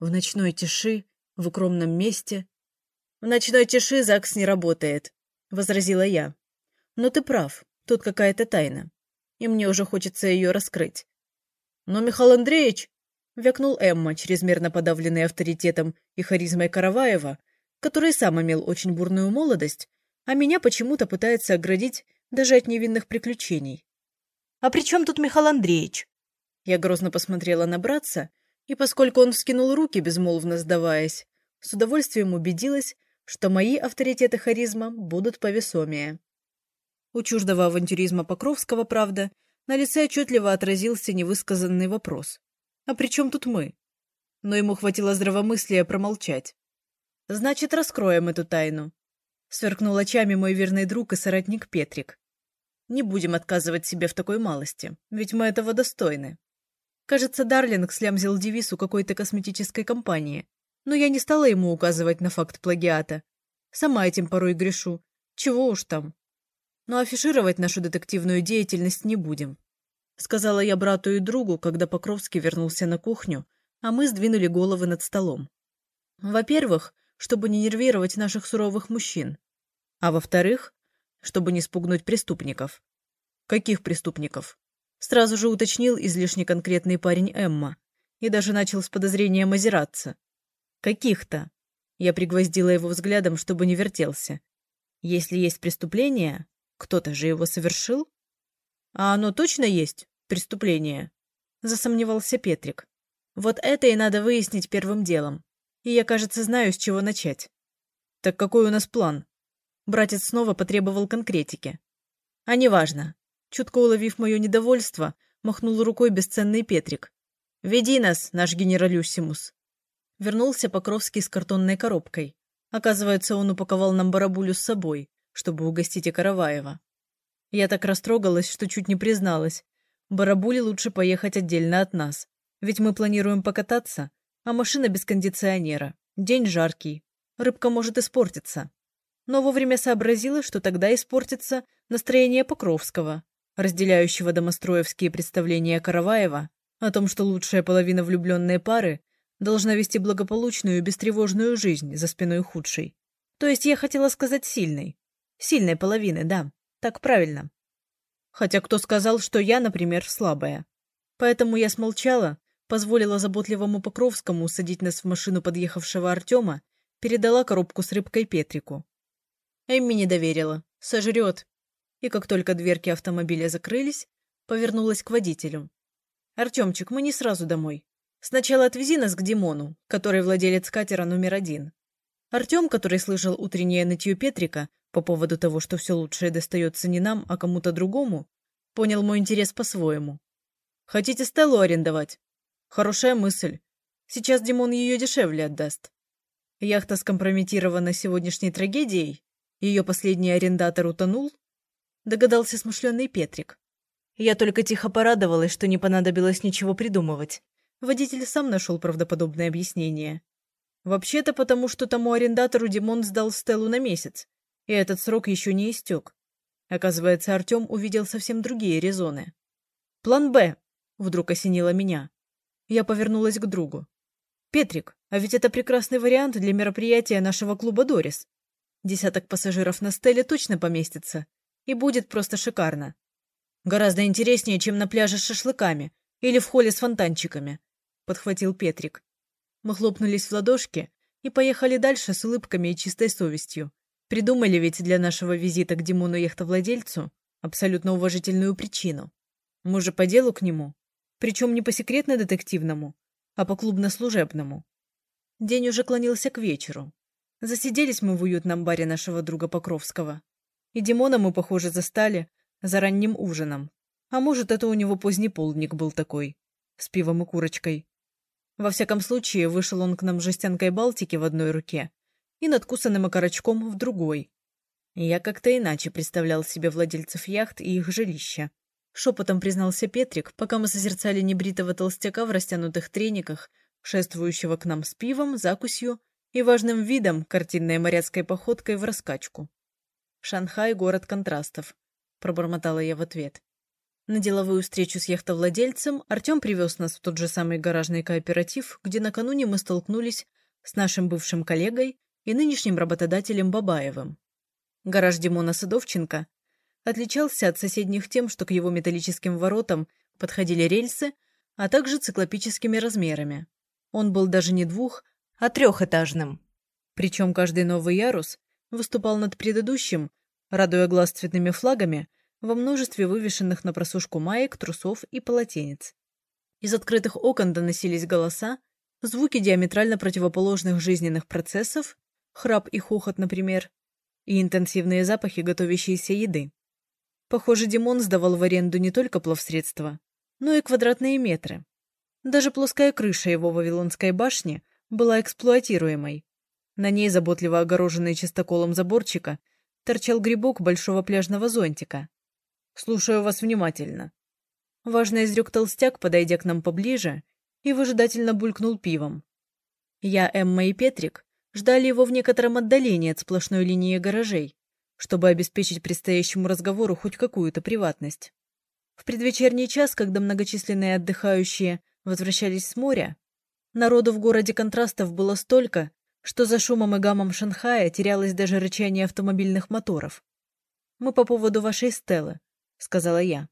В ночной тиши, в укромном месте. В ночной тиши ЗАГС не работает, возразила я. Но ты прав, тут какая-то тайна. И мне уже хочется ее раскрыть. Но Михаил Андреевич, вякнул Эмма, чрезмерно подавленный авторитетом и харизмой Караваева, который сам имел очень бурную молодость, а меня почему-то пытается оградить даже от невинных приключений. «А при чем тут Михаил Андреевич?» Я грозно посмотрела на братца, и поскольку он вскинул руки, безмолвно сдаваясь, с удовольствием убедилась, что мои авторитеты харизма будут повесомее. У чуждого авантюризма Покровского, правда, на лице отчетливо отразился невысказанный вопрос. «А при чем тут мы?» Но ему хватило здравомыслия промолчать. «Значит, раскроем эту тайну», — сверкнул очами мой верный друг и соратник Петрик. «Не будем отказывать себе в такой малости, ведь мы этого достойны». Кажется, Дарлинг слямзил девиз у какой-то косметической компании, но я не стала ему указывать на факт плагиата. Сама этим порой грешу. Чего уж там. Но афишировать нашу детективную деятельность не будем. Сказала я брату и другу, когда Покровский вернулся на кухню, а мы сдвинули головы над столом. Во-первых, чтобы не нервировать наших суровых мужчин. А во-вторых, чтобы не спугнуть преступников. Каких преступников? Сразу же уточнил излишне конкретный парень Эмма и даже начал с подозрением озираться. Каких-то. Я пригвоздила его взглядом, чтобы не вертелся. Если есть преступление, кто-то же его совершил? А оно точно есть преступление? Засомневался Петрик. Вот это и надо выяснить первым делом. И я, кажется, знаю, с чего начать. Так какой у нас план? Братец снова потребовал конкретики. А неважно. Чутко уловив мое недовольство, махнул рукой бесценный Петрик. «Веди нас, наш генералюссимус!» Вернулся Покровский с картонной коробкой. Оказывается, он упаковал нам барабулю с собой, чтобы угостить и Караваева. Я так растрогалась, что чуть не призналась. Барабуле лучше поехать отдельно от нас. Ведь мы планируем покататься, а машина без кондиционера. День жаркий. Рыбка может испортиться. Но вовремя сообразила, что тогда испортится настроение Покровского, разделяющего домостроевские представления Караваева о том, что лучшая половина влюбленной пары должна вести благополучную и бестревожную жизнь за спиной худшей. То есть я хотела сказать сильной. Сильной половины, да. Так правильно. Хотя кто сказал, что я, например, слабая. Поэтому я смолчала, позволила заботливому Покровскому садить нас в машину подъехавшего Артема, передала коробку с рыбкой Петрику. Эмми не доверила. Сожрет. И как только дверки автомобиля закрылись, повернулась к водителю. «Артемчик, мы не сразу домой. Сначала отвези нас к Димону, который владелец катера номер один. Артем, который слышал утреннее нытье Петрика по поводу того, что все лучшее достается не нам, а кому-то другому, понял мой интерес по-своему. Хотите Стеллу арендовать? Хорошая мысль. Сейчас Димон ее дешевле отдаст. Яхта скомпрометирована сегодняшней трагедией? Ее последний арендатор утонул? Догадался смышленый Петрик. Я только тихо порадовалась, что не понадобилось ничего придумывать. Водитель сам нашел правдоподобное объяснение. Вообще-то потому, что тому арендатору Димон сдал Стеллу на месяц, и этот срок еще не истек. Оказывается, Артем увидел совсем другие резоны. «План Б», — вдруг осенило меня. Я повернулась к другу. «Петрик, а ведь это прекрасный вариант для мероприятия нашего клуба «Дорис». Десяток пассажиров на Стелле точно поместится. И будет просто шикарно. Гораздо интереснее, чем на пляже с шашлыками или в холле с фонтанчиками. — подхватил Петрик. Мы хлопнулись в ладошки и поехали дальше с улыбками и чистой совестью. Придумали ведь для нашего визита к Димону яхтовладельцу абсолютно уважительную причину. Мы же по делу к нему. Причем не по секретно-детективному, а по клубно-служебному. День уже клонился к вечеру. Засиделись мы в уютном баре нашего друга Покровского. И Димона мы, похоже, застали за ранним ужином. А может, это у него поздний полдник был такой, с пивом и курочкой. Во всяком случае, вышел он к нам жестянкой Балтики в одной руке и надкусанным окорочком в другой. я как-то иначе представлял себе владельцев яхт и их жилища. Шепотом признался Петрик, пока мы созерцали небритого толстяка в растянутых трениках, шествующего к нам с пивом, закусью и важным видом, картинной моряцкой походкой в раскачку. «Шанхай — город контрастов», — пробормотала я в ответ. На деловую встречу с яхтовладельцем Артем привез нас в тот же самый гаражный кооператив, где накануне мы столкнулись с нашим бывшим коллегой и нынешним работодателем Бабаевым. Гараж Димона Садовченко отличался от соседних тем, что к его металлическим воротам подходили рельсы, а также циклопическими размерами. Он был даже не двух, а трехэтажным. Причем каждый новый ярус выступал над предыдущим, радуя глаз цветными флагами во множестве вывешенных на просушку маек, трусов и полотенец. Из открытых окон доносились голоса, звуки диаметрально противоположных жизненных процессов, храп и хохот, например, и интенсивные запахи готовящейся еды. Похоже, Димон сдавал в аренду не только плавсредства, но и квадратные метры. Даже плоская крыша его вавилонской башни была эксплуатируемой. На ней, заботливо огороженный чистоколом заборчика, торчал грибок большого пляжного зонтика. «Слушаю вас внимательно». Важно изрек толстяк, подойдя к нам поближе, и выжидательно булькнул пивом. Я, Эмма и Петрик ждали его в некотором отдалении от сплошной линии гаражей, чтобы обеспечить предстоящему разговору хоть какую-то приватность. В предвечерний час, когда многочисленные отдыхающие возвращались с моря, народу в городе контрастов было столько, что за шумом и гамом Шанхая терялось даже рычание автомобильных моторов. «Мы по поводу вашей Стеллы», — сказала я.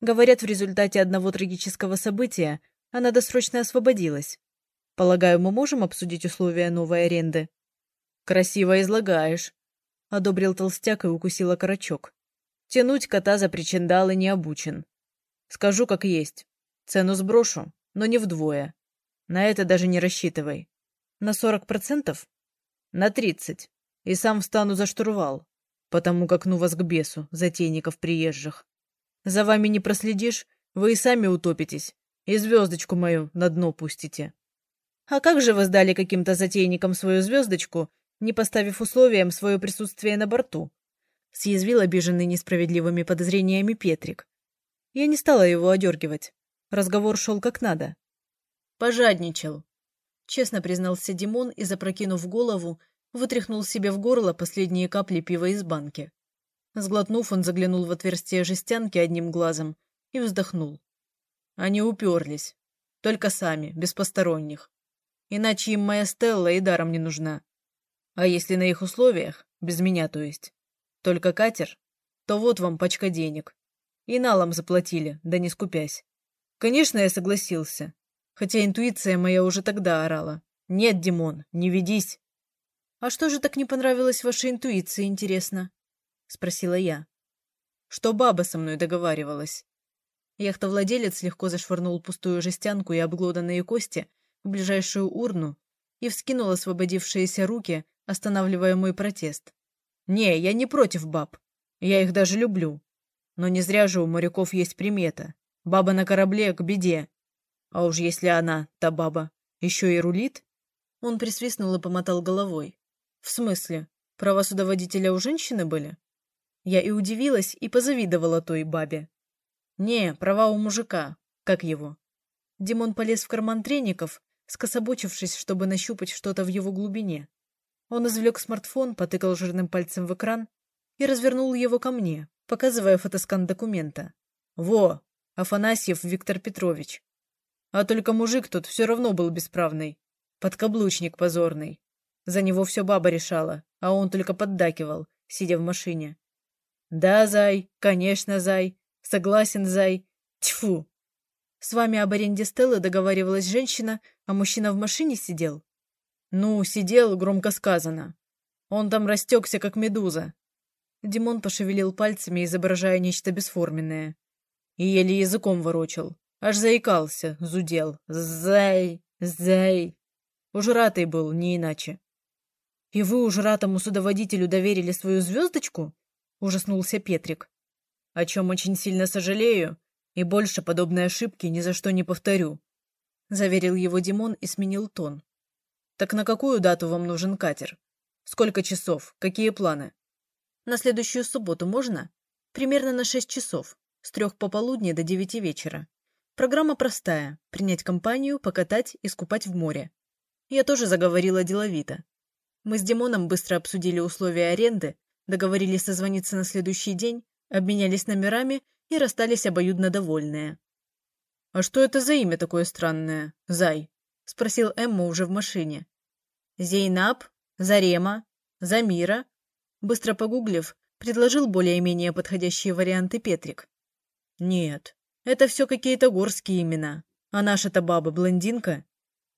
«Говорят, в результате одного трагического события она досрочно освободилась. Полагаю, мы можем обсудить условия новой аренды?» «Красиво излагаешь», — одобрил толстяк и укусил окорочок. «Тянуть кота за причиндалы не обучен. Скажу, как есть. Цену сброшу, но не вдвое. На это даже не рассчитывай. На сорок процентов? На тридцать. И сам встану за штурвал, потому как ну вас к бесу, затейников приезжих. За вами не проследишь, вы и сами утопитесь, и звездочку мою на дно пустите. А как же вы сдали каким-то затейникам свою звездочку не поставив условием свое присутствие на борту. Съязвил обиженный несправедливыми подозрениями Петрик. Я не стала его одергивать. Разговор шел как надо. Пожадничал. Честно признался Димон и, запрокинув голову, вытряхнул себе в горло последние капли пива из банки. Сглотнув, он заглянул в отверстие жестянки одним глазом и вздохнул. Они уперлись. Только сами, без посторонних. Иначе им моя Стелла и даром не нужна. А если на их условиях, без меня то есть, только катер, то вот вам пачка денег. И налом заплатили, да не скупясь. Конечно, я согласился. Хотя интуиция моя уже тогда орала. Нет, Димон, не ведись. А что же так не понравилось вашей интуиции, интересно? Спросила я. Что баба со мной договаривалась. Яхтовладелец легко зашвырнул пустую жестянку и обглоданные кости в ближайшую урну и вскинул освободившиеся руки, останавливая мой протест. «Не, я не против баб. Я их даже люблю. Но не зря же у моряков есть примета. Баба на корабле к беде. А уж если она, та баба, еще и рулит?» Он присвистнул и помотал головой. «В смысле? Права судоводителя у женщины были?» Я и удивилась, и позавидовала той бабе. «Не, права у мужика. Как его?» Димон полез в карман треников, скособочившись, чтобы нащупать что-то в его глубине. Он извлек смартфон, потыкал жирным пальцем в экран и развернул его ко мне, показывая фотоскан документа. «Во! Афанасьев Виктор Петрович. А только мужик тут все равно был бесправный. Подкаблучник позорный. За него все баба решала, а он только поддакивал, сидя в машине. «Да, зай, конечно, зай. Согласен, зай. Тьфу!» С вами об аренде Стеллы договаривалась женщина, а мужчина в машине сидел? Ну, сидел, громко сказано. Он там растекся, как медуза. Димон пошевелил пальцами, изображая нечто бесформенное. И еле языком ворочал. Аж заикался, зудел. Зай, зай. Ужратый был, не иначе. «И вы ужратому судоводителю доверили свою звездочку?» — ужаснулся Петрик. «О чем очень сильно сожалею, и больше подобной ошибки ни за что не повторю», — заверил его Димон и сменил тон. «Так на какую дату вам нужен катер? Сколько часов? Какие планы?» «На следующую субботу можно? Примерно на шесть часов, с трех пополудни до девяти вечера. Программа простая – принять компанию, покатать, и скупать в море. Я тоже заговорила деловито. Мы с Димоном быстро обсудили условия аренды, договорились созвониться на следующий день, обменялись номерами и расстались обоюдно довольные. «А что это за имя такое странное, Зай?» – спросил Эмма уже в машине. «Зейнаб, Зарема, Замира», – быстро погуглив, предложил более-менее подходящие варианты Петрик. «Нет, это все какие-то горские имена, а наша-то баба блондинка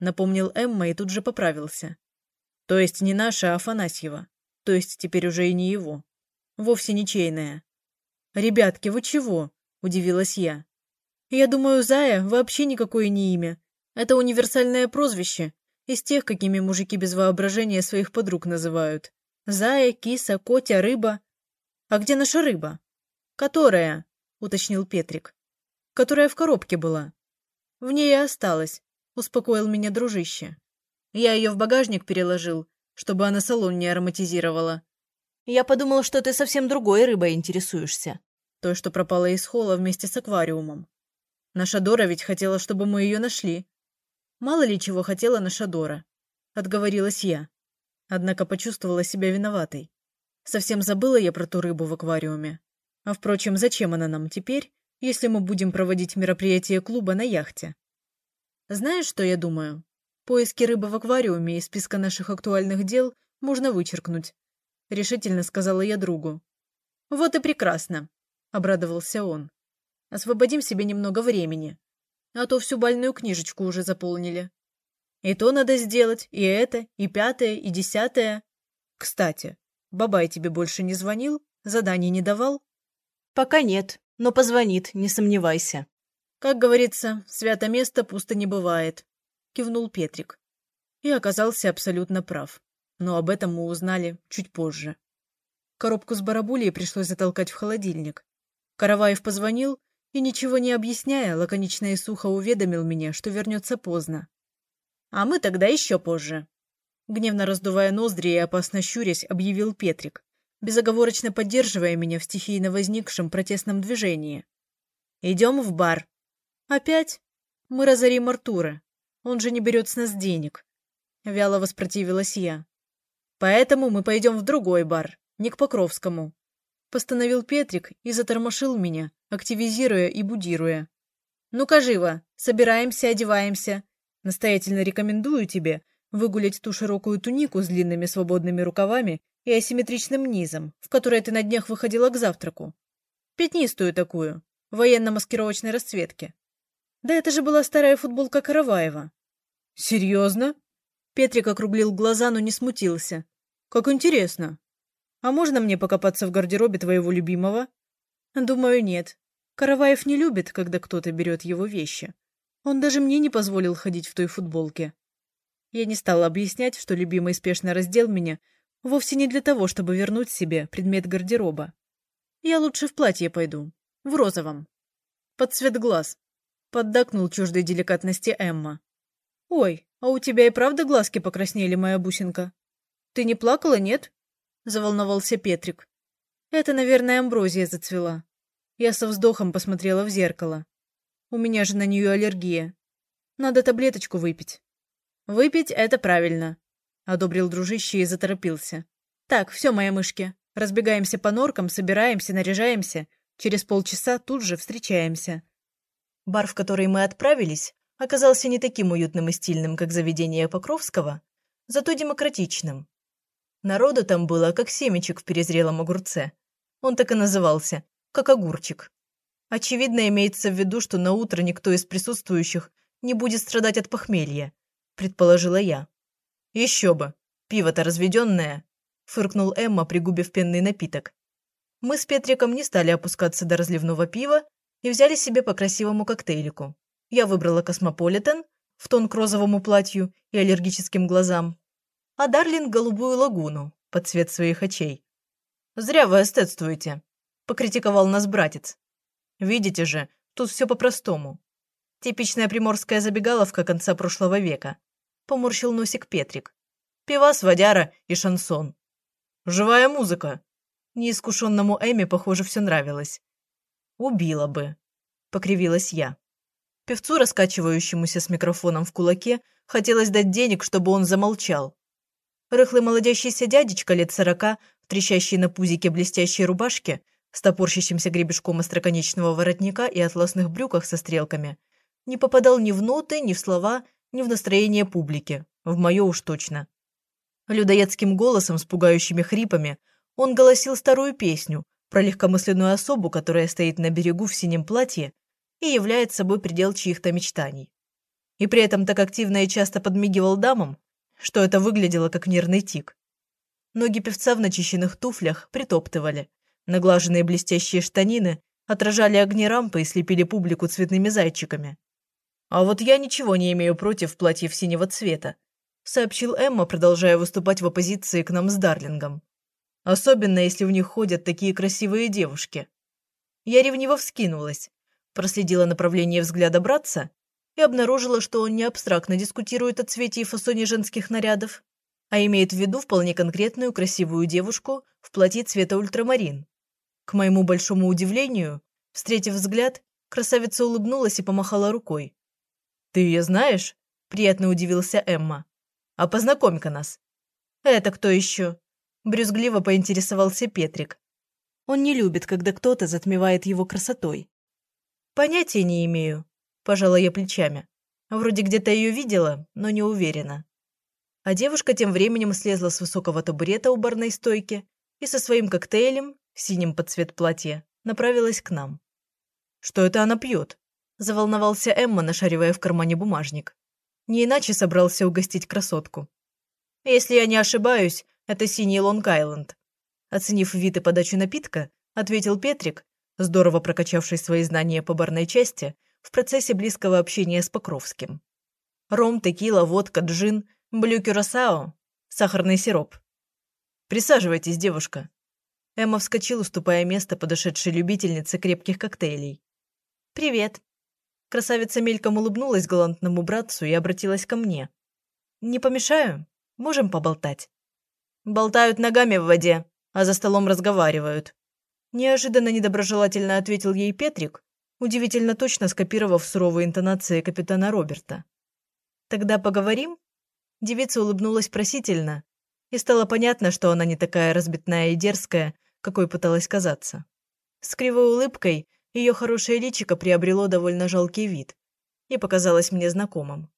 напомнил Эмма и тут же поправился. То есть не наша, а Афанасьева. То есть теперь уже и не его. Вовсе ничейная. «Ребятки, вы чего?» – удивилась я. «Я думаю, Зая вообще никакое не имя. Это универсальное прозвище, из тех, какими мужики без воображения своих подруг называют. Зая, киса, котя, рыба. А где наша рыба?» «Которая?» – уточнил Петрик. «Которая в коробке была. В ней и осталась успокоил меня дружище. Я ее в багажник переложил, чтобы она салон не ароматизировала. Я подумал, что ты совсем другой рыбой интересуешься. Той, что пропала из холла вместе с аквариумом. Наша Дора ведь хотела, чтобы мы ее нашли. Мало ли чего хотела наша Дора. Отговорилась я. Однако почувствовала себя виноватой. Совсем забыла я про ту рыбу в аквариуме. А впрочем, зачем она нам теперь, если мы будем проводить мероприятие клуба на яхте? Знаешь, что я думаю? Поиски рыбы в аквариуме из списка наших актуальных дел можно вычеркнуть. Решительно сказала я другу. Вот и прекрасно, обрадовался он. Освободим себе немного времени. А то всю больную книжечку уже заполнили. И то надо сделать, и это, и пятое, и десятое. Кстати, Бабай тебе больше не звонил? Заданий не давал? Пока нет, но позвонит, не сомневайся. «Как говорится, свято место пусто не бывает», — кивнул Петрик. И оказался абсолютно прав. Но об этом мы узнали чуть позже. Коробку с барабулей пришлось затолкать в холодильник. Караваев позвонил и, ничего не объясняя, лаконично и сухо уведомил меня, что вернется поздно. «А мы тогда еще позже», — гневно раздувая ноздри и опасно щурясь, объявил Петрик, безоговорочно поддерживая меня в стихийно возникшем протестном движении. «Идем в бар. «Опять? Мы разорим Артура. Он же не берет с нас денег». Вяло воспротивилась я. «Поэтому мы пойдем в другой бар, не к Покровскому». Постановил Петрик и затормошил меня, активизируя и будируя. «Ну-ка живо, собираемся, одеваемся. Настоятельно рекомендую тебе выгулять ту широкую тунику с длинными свободными рукавами и асимметричным низом, в которой ты на днях выходила к завтраку. Пятнистую такую, военно-маскировочной расцветки. Да это же была старая футболка Караваева. Серьезно? Петрик округлил глаза, но не смутился. Как интересно. А можно мне покопаться в гардеробе твоего любимого? Думаю, нет. Караваев не любит, когда кто-то берет его вещи. Он даже мне не позволил ходить в той футболке. Я не стала объяснять, что любимый спешно раздел меня вовсе не для того, чтобы вернуть себе предмет гардероба. Я лучше в платье пойду. В розовом. Под цвет глаз. Поддакнул чуждой деликатности Эмма. «Ой, а у тебя и правда глазки покраснели, моя бусинка? Ты не плакала, нет?» Заволновался Петрик. «Это, наверное, амброзия зацвела». Я со вздохом посмотрела в зеркало. У меня же на нее аллергия. Надо таблеточку выпить. «Выпить — это правильно», — одобрил дружище и заторопился. «Так, все, мои мышки, разбегаемся по норкам, собираемся, наряжаемся. Через полчаса тут же встречаемся. Бар, в который мы отправились, оказался не таким уютным и стильным, как заведение Покровского, зато демократичным. Народу там было, как семечек в перезрелом огурце. Он так и назывался, как огурчик. Очевидно, имеется в виду, что на утро никто из присутствующих не будет страдать от похмелья, предположила я. Еще бы, пиво-то разведенное, фыркнул Эмма, пригубив пенный напиток. Мы с Петриком не стали опускаться до разливного пива и взяли себе по красивому коктейлику. Я выбрала космополитен в тон к розовому платью и аллергическим глазам, а Дарлин – голубую лагуну под цвет своих очей. «Зря вы эстетствуете», – покритиковал нас братец. «Видите же, тут все по-простому. Типичная приморская забегаловка конца прошлого века», – поморщил носик Петрик. «Пивас, водяра и шансон. Живая музыка». Неискушенному Эми, похоже, все нравилось. «Убила бы», – покривилась я. Певцу, раскачивающемуся с микрофоном в кулаке, хотелось дать денег, чтобы он замолчал. Рыхлый молодящийся дядечка лет сорока, в трещащей на пузике блестящей рубашке, с топорщащимся гребешком остроконечного воротника и атласных брюках со стрелками, не попадал ни в ноты, ни в слова, ни в настроение публики, в мое уж точно. Людоедским голосом с пугающими хрипами он голосил старую песню про легкомысленную особу, которая стоит на берегу в синем платье и является собой предел чьих-то мечтаний. И при этом так активно и часто подмигивал дамам, что это выглядело как нервный тик. Ноги певца в начищенных туфлях притоптывали. Наглаженные блестящие штанины отражали огни рампы и слепили публику цветными зайчиками. «А вот я ничего не имею против платьев синего цвета», сообщил Эмма, продолжая выступать в оппозиции к нам с Дарлингом. «Особенно, если в них ходят такие красивые девушки». Я ревниво вскинулась, проследила направление взгляда братца и обнаружила, что он не абстрактно дискутирует о цвете и фасоне женских нарядов, а имеет в виду вполне конкретную красивую девушку в платье цвета ультрамарин. К моему большому удивлению, встретив взгляд, красавица улыбнулась и помахала рукой. «Ты ее знаешь?» – приятно удивился Эмма. «А познакомь-ка нас». «Это кто еще?» – брюзгливо поинтересовался Петрик. Он не любит, когда кто-то затмевает его красотой. «Понятия не имею», – пожала я плечами. Вроде где-то ее видела, но не уверена. А девушка тем временем слезла с высокого табурета у барной стойки и со своим коктейлем, синим под цвет платья, направилась к нам. «Что это она пьет?» – заволновался Эмма, нашаривая в кармане бумажник. Не иначе собрался угостить красотку. «Если я не ошибаюсь, это синий Лонг-Айленд». Оценив вид и подачу напитка, ответил Петрик здорово прокачавший свои знания по барной части в процессе близкого общения с Покровским. Ром, текила, водка, джин, блю кюрасао, сахарный сироп. «Присаживайтесь, девушка». Эмма вскочила, уступая место подошедшей любительнице крепких коктейлей. «Привет». Красавица мельком улыбнулась галантному братцу и обратилась ко мне. «Не помешаю? Можем поболтать?» «Болтают ногами в воде, а за столом разговаривают», Неожиданно недоброжелательно ответил ей Петрик, удивительно точно скопировав суровые интонации капитана Роберта. «Тогда поговорим?» Девица улыбнулась просительно, и стало понятно, что она не такая разбитная и дерзкая, какой пыталась казаться. С кривой улыбкой ее хорошее личико приобрело довольно жалкий вид и показалось мне знакомым.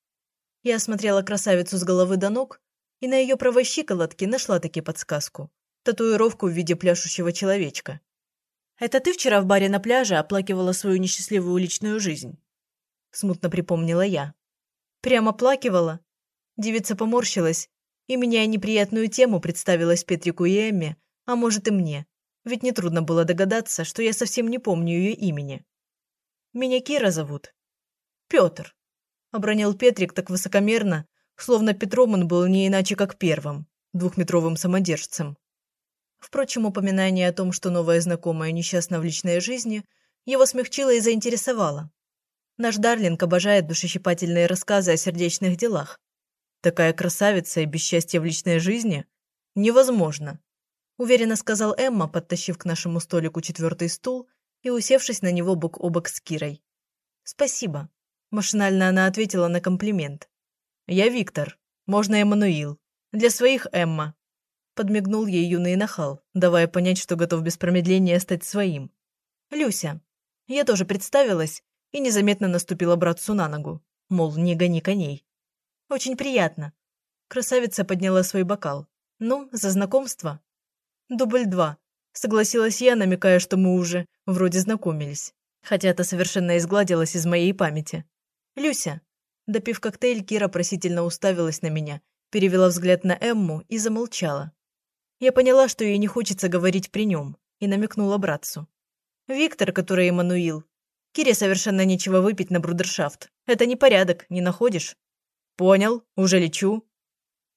Я осмотрела красавицу с головы до ног и на ее правой щиколотке нашла таки подсказку – татуировку в виде пляшущего человечка. «Это ты вчера в баре на пляже оплакивала свою несчастливую личную жизнь?» Смутно припомнила я. «Прямо оплакивала?» Девица поморщилась и, меняя неприятную тему, представилась Петрику и Эмме, а может и мне. Ведь нетрудно было догадаться, что я совсем не помню ее имени. «Меня Кира зовут». «Петр», — обронил Петрик так высокомерно, словно Петром он был не иначе как первым, двухметровым самодержцем. Впрочем, упоминание о том, что новая знакомая несчастна в личной жизни, его смягчило и заинтересовало. Наш Дарлинг обожает душещипательные рассказы о сердечных делах. Такая красавица и без счастья в личной жизни? Невозможно. Уверенно сказал Эмма, подтащив к нашему столику четвертый стул и усевшись на него бок о бок с Кирой. «Спасибо». Машинально она ответила на комплимент. «Я Виктор. Можно Эммануил. Для своих Эмма подмигнул ей юный нахал, давая понять, что готов без промедления стать своим. «Люся». Я тоже представилась и незаметно наступила братцу на ногу, мол, не гони коней. «Очень приятно». Красавица подняла свой бокал. «Ну, за знакомство?» «Дубль два», — согласилась я, намекая, что мы уже вроде знакомились. Хотя это совершенно изгладилось из моей памяти. «Люся!» Допив коктейль, Кира просительно уставилась на меня, перевела взгляд на Эмму и замолчала. Я поняла, что ей не хочется говорить при нем, и намекнула братцу. «Виктор, который Эммануил. Кире совершенно нечего выпить на брудершафт. Это не порядок, не находишь?» «Понял, уже лечу».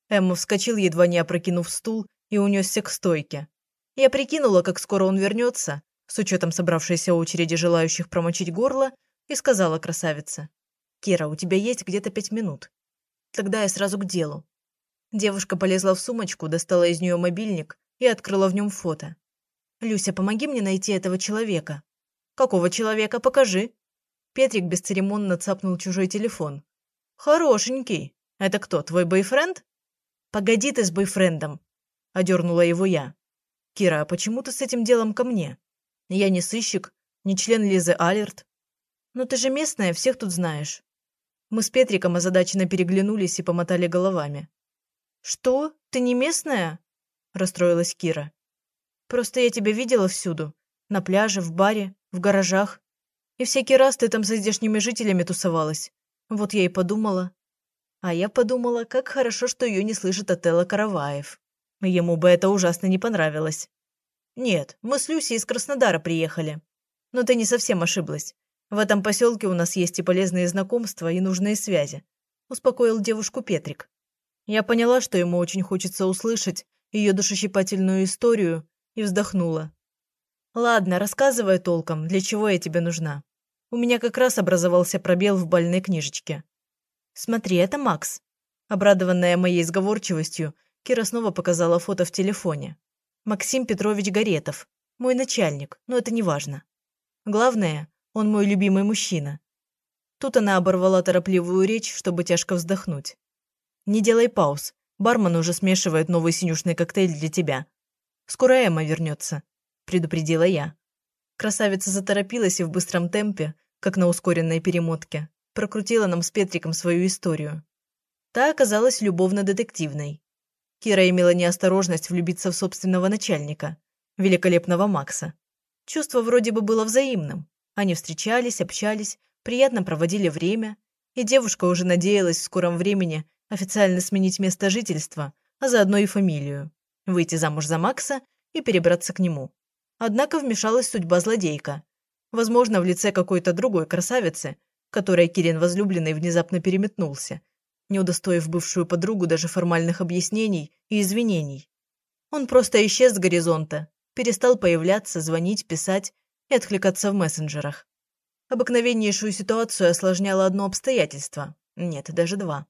Эмма вскочил, едва не опрокинув стул, и унесся к стойке. Я прикинула, как скоро он вернется, с учетом собравшейся очереди желающих промочить горло, и сказала красавице. «Кира, у тебя есть где-то пять минут. Тогда я сразу к делу». Девушка полезла в сумочку, достала из нее мобильник и открыла в нем фото. «Люся, помоги мне найти этого человека». «Какого человека? Покажи». Петрик бесцеремонно цапнул чужой телефон. «Хорошенький. Это кто, твой бойфренд?» «Погоди ты с бойфрендом», – одернула его я. «Кира, а почему ты с этим делом ко мне? Я не сыщик, не член Лизы Алерт. Ну ты же местная, всех тут знаешь». Мы с Петриком озадаченно переглянулись и помотали головами. «Что? Ты не местная?» – расстроилась Кира. «Просто я тебя видела всюду. На пляже, в баре, в гаражах. И всякий раз ты там со здешними жителями тусовалась. Вот я и подумала». А я подумала, как хорошо, что ее не слышит Отелло Караваев. Ему бы это ужасно не понравилось. Нет, мы с Люсей из Краснодара приехали. Но ты не совсем ошиблась. В этом поселке у нас есть и полезные знакомства, и нужные связи. Успокоил девушку Петрик. Я поняла, что ему очень хочется услышать ее душещипательную историю, и вздохнула. «Ладно, рассказывай толком, для чего я тебе нужна. У меня как раз образовался пробел в больной книжечке». «Смотри, это Макс». Обрадованная моей сговорчивостью, Кира снова показала фото в телефоне. Максим Петрович Горетов. Мой начальник, но это не важно. Главное, он мой любимый мужчина. Тут она оборвала торопливую речь, чтобы тяжко вздохнуть. «Не делай пауз. Бармен уже смешивает новый синюшный коктейль для тебя. Скоро Эмма вернется», – предупредила я. Красавица заторопилась и в быстром темпе, как на ускоренной перемотке, прокрутила нам с Петриком свою историю. Та оказалась любовно-детективной. Кира имела неосторожность влюбиться в собственного начальника, великолепного Макса. Чувство вроде бы было взаимным. Они встречались, общались, приятно проводили время, и девушка уже надеялась в скором времени официально сменить место жительства, а заодно и фамилию, выйти замуж за Макса и перебраться к нему. Однако вмешалась судьба злодейка. Возможно, в лице какой-то другой красавицы, которой Кирин возлюбленный внезапно переметнулся – не удостоив бывшую подругу даже формальных объяснений и извинений. Он просто исчез с горизонта, перестал появляться, звонить, писать и откликаться в мессенджерах. Обыкновеннейшую ситуацию осложняло одно обстоятельство. Нет, даже два.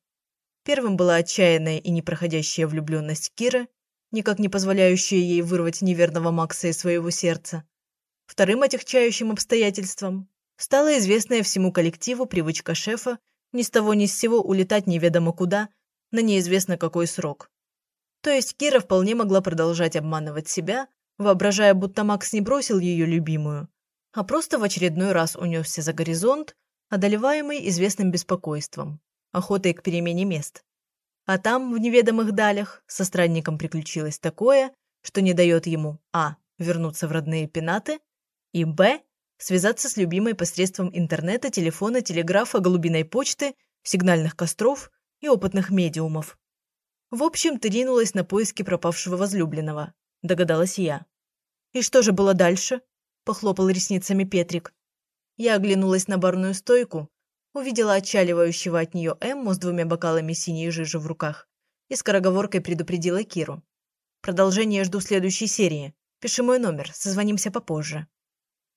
Первым была отчаянная и непроходящая влюбленность Киры, никак не позволяющая ей вырвать неверного Макса из своего сердца. Вторым отягчающим обстоятельством стала известная всему коллективу привычка шефа ни с того ни с сего улетать неведомо куда, на неизвестно какой срок. То есть Кира вполне могла продолжать обманывать себя, воображая, будто Макс не бросил ее любимую, а просто в очередной раз унесся за горизонт, одолеваемый известным беспокойством, охотой к перемене мест. А там, в неведомых далях, со странником приключилось такое, что не дает ему а. вернуться в родные пенаты и б связаться с любимой посредством интернета, телефона, телеграфа, голубиной почты, сигнальных костров и опытных медиумов. В общем, ты ринулась на поиски пропавшего возлюбленного, догадалась я. И что же было дальше? Похлопал ресницами Петрик. Я оглянулась на барную стойку, увидела отчаливающего от нее Эмму с двумя бокалами синей жижи в руках и скороговоркой предупредила Киру. Продолжение жду следующей серии. Пиши мой номер, созвонимся попозже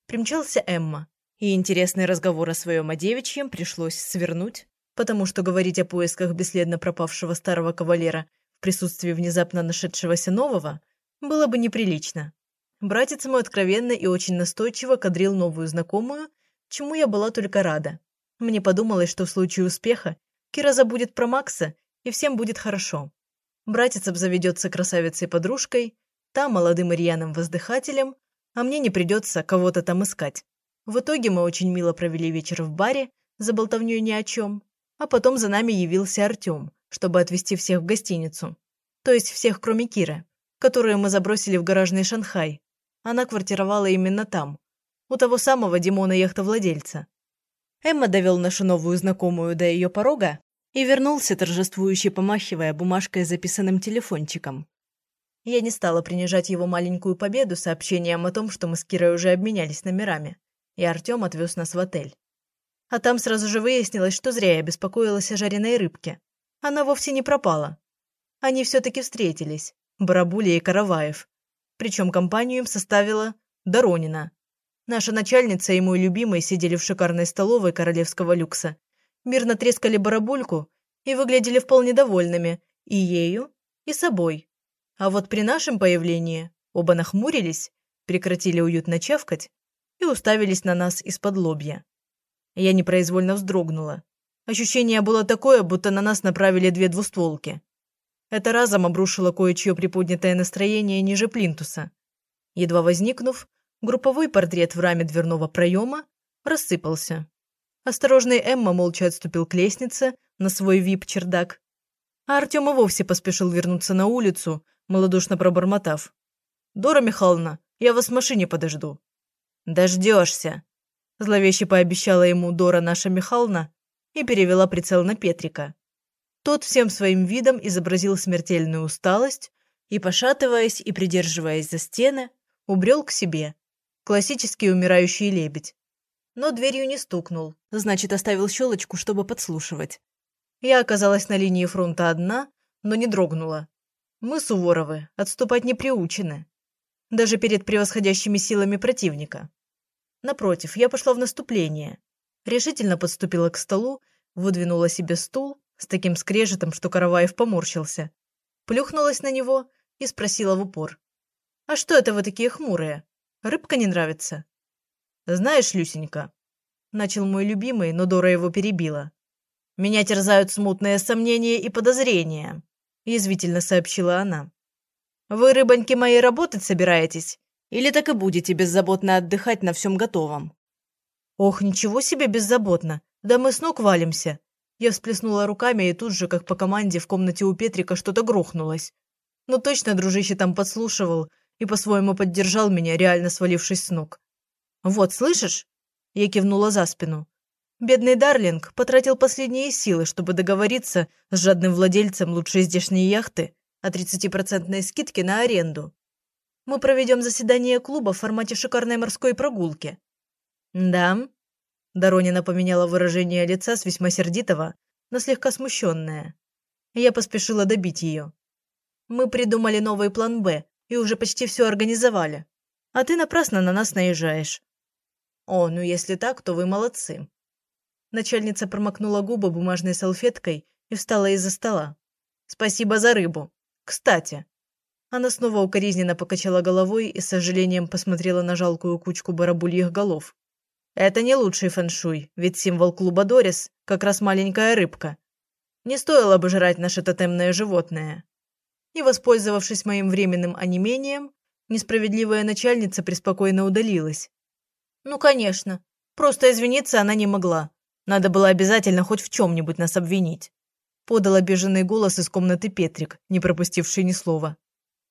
примчался Эмма, и интересный разговор о своем одевичьем пришлось свернуть, потому что говорить о поисках бесследно пропавшего старого кавалера в присутствии внезапно нашедшегося нового было бы неприлично. Братец мой откровенно и очень настойчиво кадрил новую знакомую, чему я была только рада. Мне подумалось, что в случае успеха Кира забудет про Макса, и всем будет хорошо. Братец обзаведется красавицей-подружкой, та молодым и воздыхателем, а мне не придется кого-то там искать. В итоге мы очень мило провели вечер в баре, за болтовнёй ни о чем, а потом за нами явился Артем, чтобы отвезти всех в гостиницу. То есть всех, кроме Киры, которую мы забросили в гаражный Шанхай. Она квартировала именно там. у того самого Димона-яхтовладельца. Эмма довел нашу новую знакомую до ее порога и вернулся, торжествующе помахивая бумажкой с записанным телефончиком. Я не стала принижать его маленькую победу сообщением о том, что мы с Кирой уже обменялись номерами, и Артем отвез нас в отель. А там сразу же выяснилось, что зря я беспокоилась о жареной рыбке. Она вовсе не пропала. Они все-таки встретились, Барабуля и Караваев. Причем компанию им составила Доронина. Наша начальница и мой любимый сидели в шикарной столовой королевского люкса, мирно трескали барабульку и выглядели вполне довольными и ею, и собой. А вот при нашем появлении оба нахмурились, прекратили уютно чавкать и уставились на нас из-под лобья. Я непроизвольно вздрогнула. Ощущение было такое, будто на нас направили две двустволки. Это разом обрушило кое-чье приподнятое настроение ниже плинтуса. Едва возникнув, групповой портрет в раме дверного проема рассыпался. Осторожный Эмма молча отступил к лестнице на свой вип-чердак, а Артем и вовсе поспешил вернуться на улицу, малодушно пробормотав. «Дора Михайловна, я вас в машине подожду». «Дождешься», – зловеще пообещала ему Дора наша Михайловна и перевела прицел на Петрика. Тот всем своим видом изобразил смертельную усталость и, пошатываясь и придерживаясь за стены, убрел к себе. Классический умирающий лебедь. Но дверью не стукнул, значит, оставил щелочку, чтобы подслушивать. Я оказалась на линии фронта одна, но не дрогнула. Мы, Суворовы, отступать не приучены. Даже перед превосходящими силами противника. Напротив, я пошла в наступление. Решительно подступила к столу, выдвинула себе стул с таким скрежетом, что Караваев поморщился. Плюхнулась на него и спросила в упор. «А что это вы такие хмурые? Рыбка не нравится?» «Знаешь, Люсенька», — начал мой любимый, но Дора его перебила. «Меня терзают смутные сомнения и подозрения язвительно сообщила она. «Вы, рыбоньки мои, работать собираетесь? Или так и будете беззаботно отдыхать на всем готовом?» «Ох, ничего себе беззаботно! Да мы с ног валимся!» Я всплеснула руками, и тут же, как по команде, в комнате у Петрика что-то грохнулось. Ну точно дружище там подслушивал и по-своему поддержал меня, реально свалившись с ног. «Вот, слышишь?» Я кивнула за спину. Бедный Дарлинг потратил последние силы, чтобы договориться с жадным владельцем лучшей здешней яхты о 30% скидке на аренду. Мы проведем заседание клуба в формате шикарной морской прогулки. Да. Доронина поменяла выражение лица с весьма сердитого на слегка смущенное. Я поспешила добить ее. Мы придумали новый план «Б» и уже почти все организовали. А ты напрасно на нас наезжаешь. О, ну если так, то вы молодцы. Начальница промокнула губы бумажной салфеткой и встала из-за стола. «Спасибо за рыбу. Кстати». Она снова укоризненно покачала головой и с сожалением посмотрела на жалкую кучку барабульих голов. «Это не лучший фэншуй, ведь символ клуба Дорис – как раз маленькая рыбка. Не стоило бы жрать наше тотемное животное». И, воспользовавшись моим временным онемением, несправедливая начальница преспокойно удалилась. «Ну, конечно. Просто извиниться она не могла. Надо было обязательно хоть в чем-нибудь нас обвинить. Подал обиженный голос из комнаты Петрик, не пропустивший ни слова.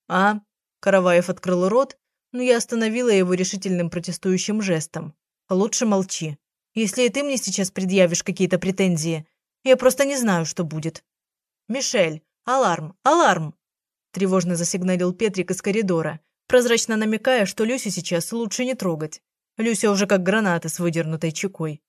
«А?» Караваев открыл рот, но я остановила его решительным протестующим жестом. «Лучше молчи. Если и ты мне сейчас предъявишь какие-то претензии, я просто не знаю, что будет». «Мишель! Аларм! Аларм!» Тревожно засигналил Петрик из коридора, прозрачно намекая, что Люсю сейчас лучше не трогать. Люся уже как граната с выдернутой чекой.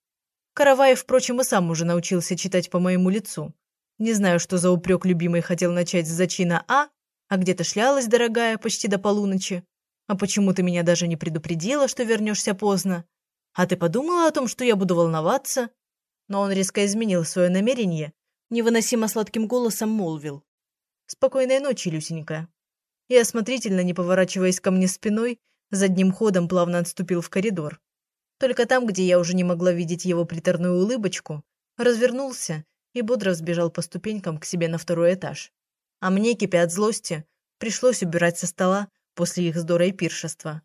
Караваев, впрочем, и сам уже научился читать по моему лицу. Не знаю, что за упрек любимый хотел начать с зачина А, а где-то шлялась, дорогая, почти до полуночи. А почему ты меня даже не предупредила, что вернешься поздно? А ты подумала о том, что я буду волноваться? Но он резко изменил свое намерение, невыносимо сладким голосом молвил. «Спокойной ночи, Люсенька». И осмотрительно, не поворачиваясь ко мне спиной, задним ходом плавно отступил в коридор. Только там, где я уже не могла видеть его приторную улыбочку, развернулся и бодро сбежал по ступенькам к себе на второй этаж. А мне, кипя от злости, пришлось убирать со стола после их здоровой пиршества.